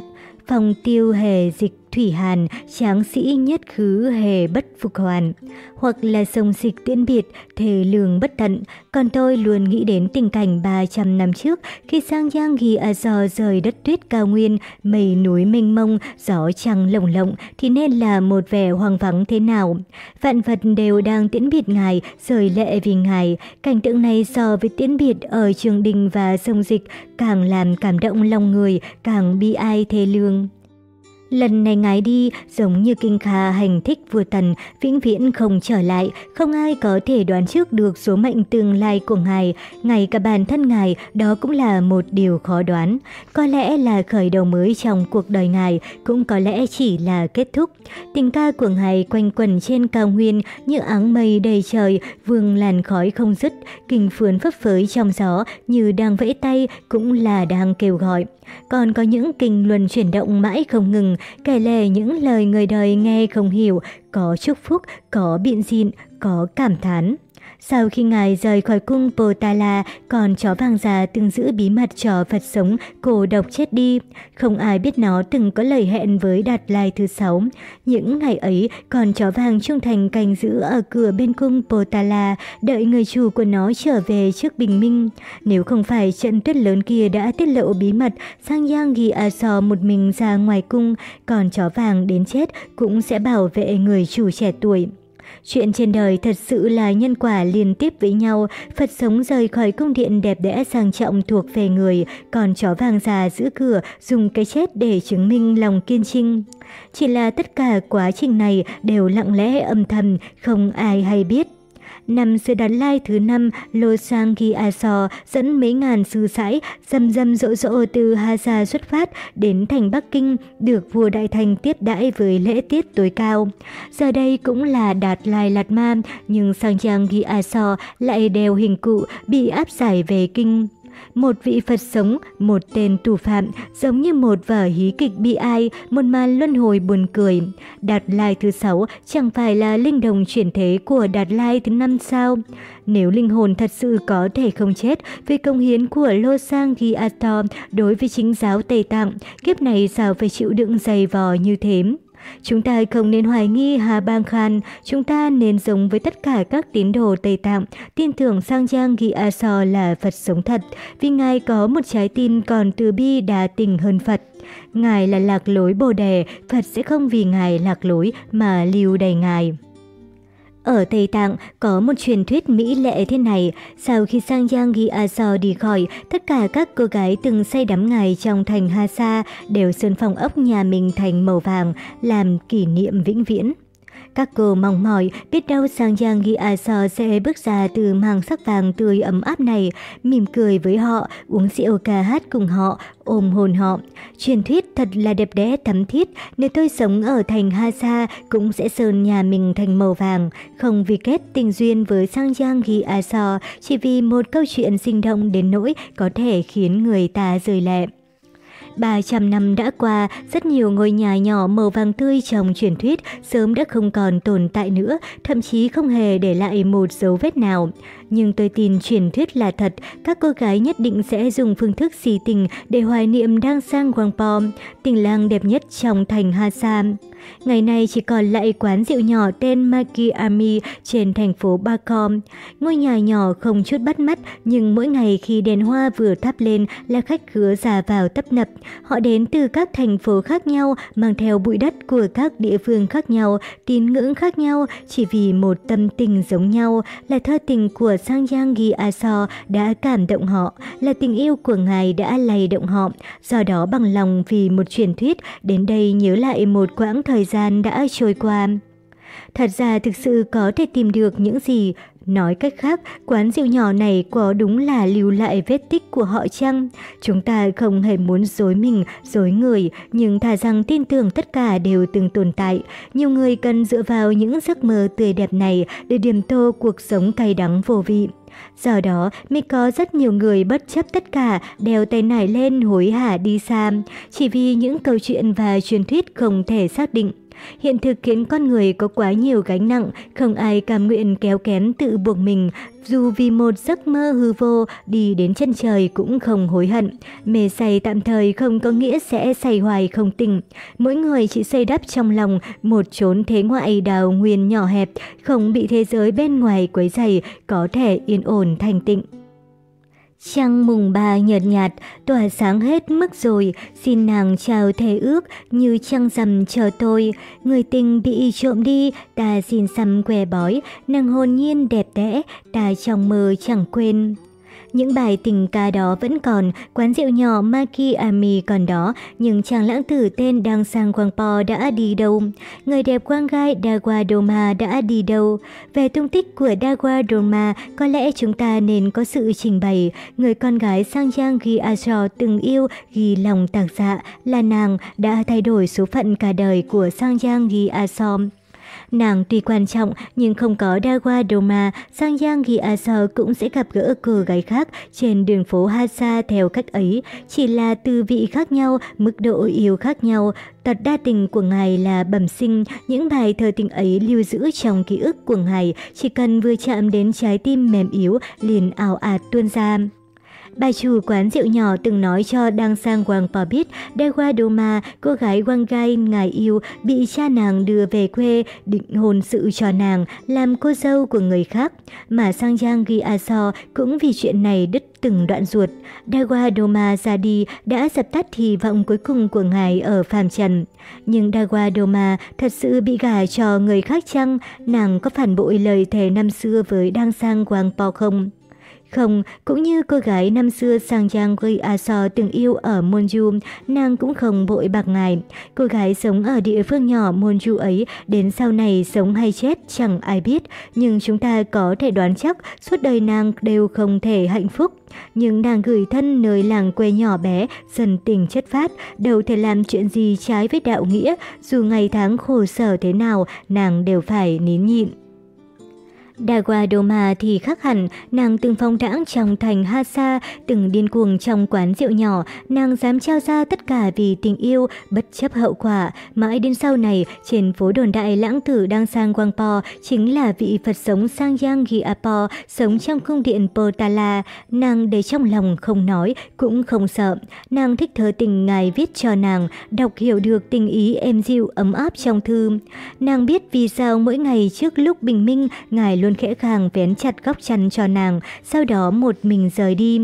Phòng tiêu hề dịch thủy hàn, tráng sĩ nhất khứ hề bất phục hoàn, hoặc là sông dịch tiễn biệt, thề lường bất tận. Còn tôi luôn nghĩ đến tình cảnh 300 năm trước khi sang Giang Ghi A Do rời đất tuyết cao nguyên, mây núi mênh mông, gió trăng lồng lộng thì nên là một vẻ hoang vắng thế nào. Vạn vật đều đang tiễn biệt ngài, rời lệ vì ngài. Cảnh tượng này so với tiễn biệt ở trường đình và sông dịch càng làm cảm động lòng người, càng bi ai thê lương. Lần này ngài đi giống như kinh kha hành thích vua thần vĩnh viễn không trở lại, không ai có thể đoán trước được số mệnh tương lai của ngài, ngay cả bản thân ngài đó cũng là một điều khó đoán. Có lẽ là khởi đầu mới trong cuộc đời ngài, cũng có lẽ chỉ là kết thúc. Tình ca của ngài quanh quẩn trên cao nguyên như áng mây đầy trời, vương làn khói không dứt, kinh phướn phấp phới trong gió như đang vẫy tay cũng là đang kêu gọi. Còn có những kinh luân chuyển động mãi không ngừng, kể lể những lời người đời nghe không hiểu, có chúc phúc, có biện diện, có cảm thán. Sau khi ngài rời khỏi cung Potala, còn chó vàng già từng giữ bí mật cho Phật sống, cổ độc chết đi. Không ai biết nó từng có lời hẹn với Đạt Lai thứ sáu. Những ngày ấy, con chó vàng trung thành canh giữ ở cửa bên cung Potala, đợi người chủ của nó trở về trước bình minh. Nếu không phải trận tuyết lớn kia đã tiết lộ bí mật, Sang Yang ghi A So một mình ra ngoài cung, còn chó vàng đến chết cũng sẽ bảo vệ người chủ trẻ tuổi. Chuyện trên đời thật sự là nhân quả liên tiếp với nhau, Phật sống rời khỏi cung điện đẹp đẽ sang trọng thuộc về người, còn chó vàng già giữ cửa dùng cái chết để chứng minh lòng kiên trinh. Chỉ là tất cả quá trình này đều lặng lẽ âm thầm, không ai hay biết. Năm sư đán Lai thứ năm, Lô Sang Ghi A sò dẫn mấy ngàn sư sãi dâm dâm rộ rộ từ Hà Sa xuất phát đến thành Bắc Kinh, được vua Đại Thành tiếp đãi với lễ tiết tối cao. Giờ đây cũng là Đạt Lai Lạt Ma, nhưng Sang giang Ghi A sò lại đeo hình cụ bị áp giải về Kinh. Một vị Phật sống, một tên tù phạm, giống như một vở hí kịch bi ai, một màn luân hồi buồn cười. Đạt Lai thứ sáu chẳng phải là linh đồng chuyển thế của Đạt Lai thứ năm sao? Nếu linh hồn thật sự có thể không chết vì công hiến của Lô Sang Ghiato đối với chính giáo Tây Tạng, kiếp này sao phải chịu đựng dày vò như thế? Chúng ta không nên hoài nghi Hà Bang Khan, chúng ta nên giống với tất cả các tín đồ Tây Tạng, tin tưởng Sang Giang Ghi A So là Phật sống thật, vì Ngài có một trái tim còn từ bi đa tình hơn Phật. Ngài là lạc lối bồ đề, Phật sẽ không vì Ngài lạc lối mà lưu đầy Ngài. Ở Tây Tạng có một truyền thuyết mỹ lệ thế này, sau khi Sang Yang Gi Aso đi khỏi, tất cả các cô gái từng say đắm ngài trong thành Hasa đều sơn phòng ốc nhà mình thành màu vàng, làm kỷ niệm vĩnh viễn. Các cô mong mỏi biết đâu Sang Giang Ghi A So sẽ bước ra từ màng sắc vàng tươi ấm áp này, mỉm cười với họ, uống rượu ca hát cùng họ, ôm hôn họ. Truyền thuyết thật là đẹp đẽ thắm thiết, nếu tôi sống ở thành Ha Sa cũng sẽ sơn nhà mình thành màu vàng, không vì kết tình duyên với Sang Giang Ghi A So, chỉ vì một câu chuyện sinh động đến nỗi có thể khiến người ta rơi lệ. 300 năm đã qua, rất nhiều ngôi nhà nhỏ màu vàng tươi trong truyền thuyết sớm đã không còn tồn tại nữa, thậm chí không hề để lại một dấu vết nào. Nhưng tôi tin truyền thuyết là thật, các cô gái nhất định sẽ dùng phương thức xì tình để hoài niệm đang sang Gwangpo, tình lang đẹp nhất trong thành Ha Sam. Ngày nay chỉ còn lại quán rượu nhỏ tên Maki Ami trên thành phố Bacom. Ngôi nhà nhỏ không chút bắt mắt nhưng mỗi ngày khi đèn hoa vừa thắp lên là khách khứa già vào tấp nập. Họ đến từ các thành phố khác nhau mang theo bụi đất của các địa phương khác nhau, tín ngưỡng khác nhau chỉ vì một tâm tình giống nhau là thơ tình của Sang Yang Gi Aso đã cảm động họ, là tình yêu của ngài đã lay động họ. Do đó bằng lòng vì một truyền thuyết đến đây nhớ lại một quãng thời thời gian đã trôi qua. Thật ra thực sự có thể tìm được những gì Nói cách khác, quán rượu nhỏ này có đúng là lưu lại vết tích của họ chăng? Chúng ta không hề muốn dối mình, dối người, nhưng thà rằng tin tưởng tất cả đều từng tồn tại. Nhiều người cần dựa vào những giấc mơ tươi đẹp này để điểm tô cuộc sống cay đắng vô vị. Do đó, mới có rất nhiều người bất chấp tất cả đeo tay nải lên hối hả đi xa, chỉ vì những câu chuyện và truyền thuyết không thể xác định. Hiện thực khiến con người có quá nhiều gánh nặng, không ai cam nguyện kéo kén tự buộc mình, dù vì một giấc mơ hư vô đi đến chân trời cũng không hối hận. Mê say tạm thời không có nghĩa sẽ say hoài không tỉnh. Mỗi người chỉ xây đắp trong lòng một chốn thế ngoại đào nguyên nhỏ hẹp, không bị thế giới bên ngoài quấy rầy, có thể yên ổn thành tịnh. Trăng mùng ba nhợt nhạt, tỏa sáng hết mức rồi, xin nàng chào thề ước như trăng rằm chờ tôi. Người tình bị trộm đi, ta xin xăm què bói, nàng hồn nhiên đẹp đẽ, ta trong mơ chẳng quên. Những bài tình ca đó vẫn còn, quán rượu nhỏ Maki Ami còn đó, nhưng chàng lãng tử tên đang Sang Quang Po đã đi đâu? Người đẹp quang gai Dawa Doma đã đi đâu? Về tung tích của Dawa Doma, có lẽ chúng ta nên có sự trình bày. Người con gái sang giang ghi Aso từng yêu, ghi lòng tạc dạ là nàng đã thay đổi số phận cả đời của sang giang ghi Asom. Nàng tuy quan trọng nhưng không có Dawa Doma, Sang Yang Gyasa cũng sẽ gặp gỡ cô gái khác trên đường phố Hasa theo cách ấy. Chỉ là tư vị khác nhau, mức độ yêu khác nhau. Tật đa tình của ngài là bẩm sinh, những bài thơ tình ấy lưu giữ trong ký ức của ngài, chỉ cần vừa chạm đến trái tim mềm yếu liền ảo ạt tuôn ra. Bà chủ quán rượu nhỏ từng nói cho đang sang Hoàng Po biết Dewa Doma, cô gái Wang Gai ngài yêu, bị cha nàng đưa về quê, định hôn sự cho nàng, làm cô dâu của người khác. Mà Sang Giang Ghi So cũng vì chuyện này đứt từng đoạn ruột. Dawa Doma ra đi đã dập tắt hy vọng cuối cùng của ngài ở phàm trần. Nhưng Dawa Doma thật sự bị gả cho người khác chăng? Nàng có phản bội lời thề năm xưa với Đang Sang Quang Po không? Không, cũng như cô gái năm xưa Sang Giang gây A So từng yêu ở Monju, nàng cũng không bội bạc ngài. Cô gái sống ở địa phương nhỏ Monju ấy đến sau này sống hay chết chẳng ai biết, nhưng chúng ta có thể đoán chắc suốt đời nàng đều không thể hạnh phúc. Nhưng nàng gửi thân nơi làng quê nhỏ bé, dần tình chất phát, đâu thể làm chuyện gì trái với đạo nghĩa, dù ngày tháng khổ sở thế nào, nàng đều phải nín nhịn. Dawa Doma thì khác hẳn, nàng từng phong đãng trong thành Hasa, từng điên cuồng trong quán rượu nhỏ, nàng dám trao ra tất cả vì tình yêu, bất chấp hậu quả. Mãi đến sau này, trên phố đồn đại lãng tử đang sang Wangpo, chính là vị Phật sống sang Yang Giapo, sống trong cung điện Potala. Nàng để trong lòng không nói, cũng không sợ. Nàng thích thơ tình ngài viết cho nàng, đọc hiểu được tình ý êm dịu ấm áp trong thư. Nàng biết vì sao mỗi ngày trước lúc bình minh, ngài luôn luôn khẽ khàng vén chặt góc chăn cho nàng, sau đó một mình rời đi.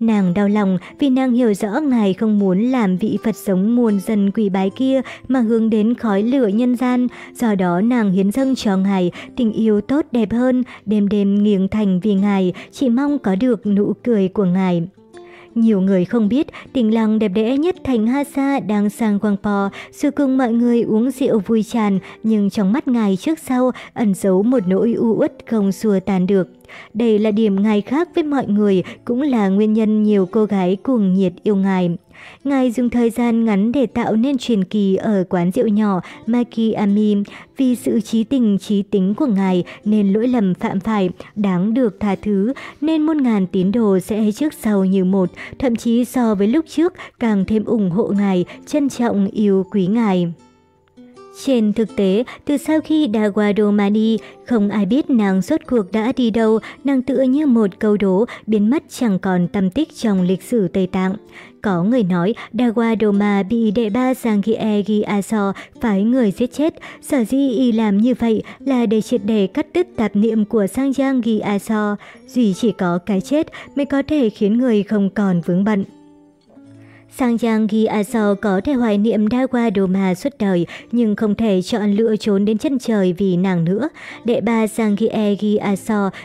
Nàng đau lòng vì nàng hiểu rõ ngài không muốn làm vị Phật sống muôn dân quỷ bái kia mà hướng đến khói lửa nhân gian, do đó nàng hiến dâng cho ngài tình yêu tốt đẹp hơn, đêm đêm nghiêng thành vì ngài, chỉ mong có được nụ cười của ngài. Nhiều người không biết, tình làng đẹp đẽ nhất thành Ha Sa đang sang Quang Po, sự cùng mọi người uống rượu vui tràn, nhưng trong mắt ngài trước sau ẩn giấu một nỗi u uất không xua tan được. Đây là điểm ngài khác với mọi người, cũng là nguyên nhân nhiều cô gái cuồng nhiệt yêu ngài. Ngài dùng thời gian ngắn để tạo nên truyền kỳ ở quán rượu nhỏ Makiami. Vì sự trí tình trí tính của Ngài nên lỗi lầm phạm phải đáng được tha thứ, nên muôn ngàn tín đồ sẽ trước sau như một, thậm chí so với lúc trước càng thêm ủng hộ Ngài, trân trọng yêu quý Ngài. Trên thực tế, từ sau khi Dawadomani, không ai biết nàng rốt cuộc đã đi đâu, nàng tựa như một câu đố biến mất chẳng còn tâm tích trong lịch sử Tây Tạng. Có người nói Daguadoma bị đệ ba Sangie Giaso phái người giết chết, sở dĩ y làm như vậy là để triệt để cắt đứt tạp niệm của Sangyang Giaso, duy chỉ có cái chết mới có thể khiến người không còn vướng bận. Sang Giang Ghi A có thể hoài niệm đa qua đồ mà suốt đời, nhưng không thể chọn lựa trốn đến chân trời vì nàng nữa. Đệ ba Sang Ghi E Ghi A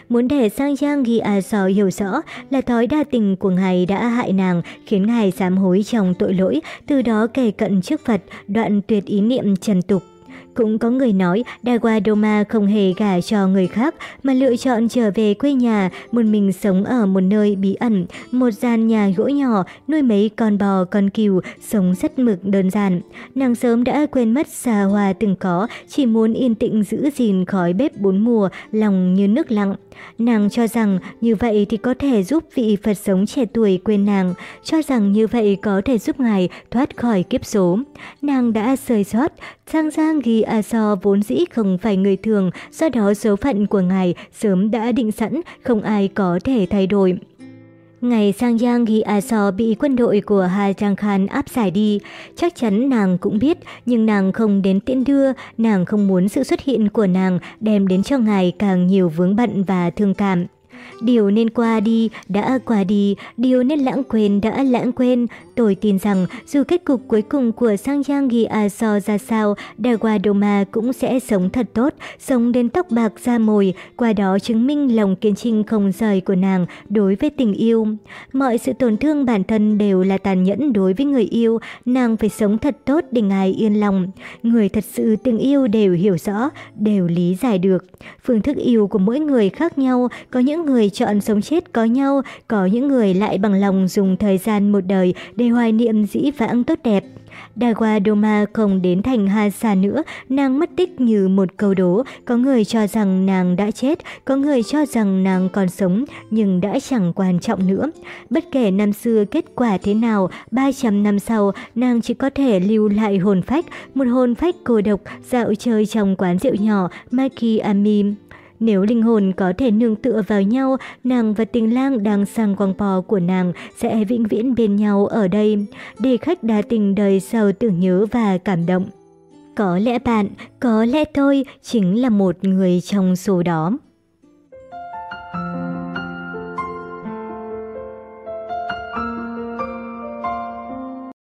muốn để Sang Giang Ghi A hiểu rõ là thói đa tình của ngài đã hại nàng, khiến ngài sám hối trong tội lỗi, từ đó kề cận trước Phật, đoạn tuyệt ý niệm trần tục. Cũng có người nói Dawadoma không hề gả cho người khác mà lựa chọn trở về quê nhà, một mình sống ở một nơi bí ẩn, một gian nhà gỗ nhỏ, nuôi mấy con bò, con cừu, sống rất mực đơn giản. Nàng sớm đã quên mất xa hoa từng có, chỉ muốn yên tĩnh giữ gìn khói bếp bốn mùa, lòng như nước lặng. Nàng cho rằng như vậy thì có thể giúp vị Phật sống trẻ tuổi quên nàng, cho rằng như vậy có thể giúp ngài thoát khỏi kiếp số. Nàng đã rời sót, Giang Giang ghi À, A So vốn dĩ không phải người thường, do đó số phận của ngài sớm đã định sẵn, không ai có thể thay đổi. Ngày Sang Giang Ghi A So bị quân đội của Ha Jang Khan áp giải đi, chắc chắn nàng cũng biết, nhưng nàng không đến tiễn đưa, nàng không muốn sự xuất hiện của nàng đem đến cho ngài càng nhiều vướng bận và thương cảm. Điều nên qua đi đã qua đi, điều nên lãng quên đã lãng quên. Tôi tin rằng dù kết cục cuối cùng của Sang Giang Ghi A So ra sao, Dawadoma cũng sẽ sống thật tốt, sống đến tóc bạc da mồi, qua đó chứng minh lòng kiên trinh không rời của nàng đối với tình yêu. Mọi sự tổn thương bản thân đều là tàn nhẫn đối với người yêu, nàng phải sống thật tốt để ngài yên lòng. Người thật sự tình yêu đều hiểu rõ, đều lý giải được. Phương thức yêu của mỗi người khác nhau, có những người chọn sống chết có nhau, có những người lại bằng lòng dùng thời gian một đời để hoài niệm dĩ vãng tốt đẹp. Dawa Doma không đến thành Hasa nữa, nàng mất tích như một câu đố, có người cho rằng nàng đã chết, có người cho rằng nàng còn sống, nhưng đã chẳng quan trọng nữa. Bất kể năm xưa kết quả thế nào, 300 năm sau, nàng chỉ có thể lưu lại hồn phách, một hồn phách cô độc, dạo chơi trong quán rượu nhỏ Maki Amim. Nếu linh hồn có thể nương tựa vào nhau, nàng và tình lang đang sang quang bò của nàng sẽ vĩnh viễn bên nhau ở đây, để khách đa tình đời sau tưởng nhớ và cảm động. Có lẽ bạn, có lẽ tôi chính là một người trong số đó.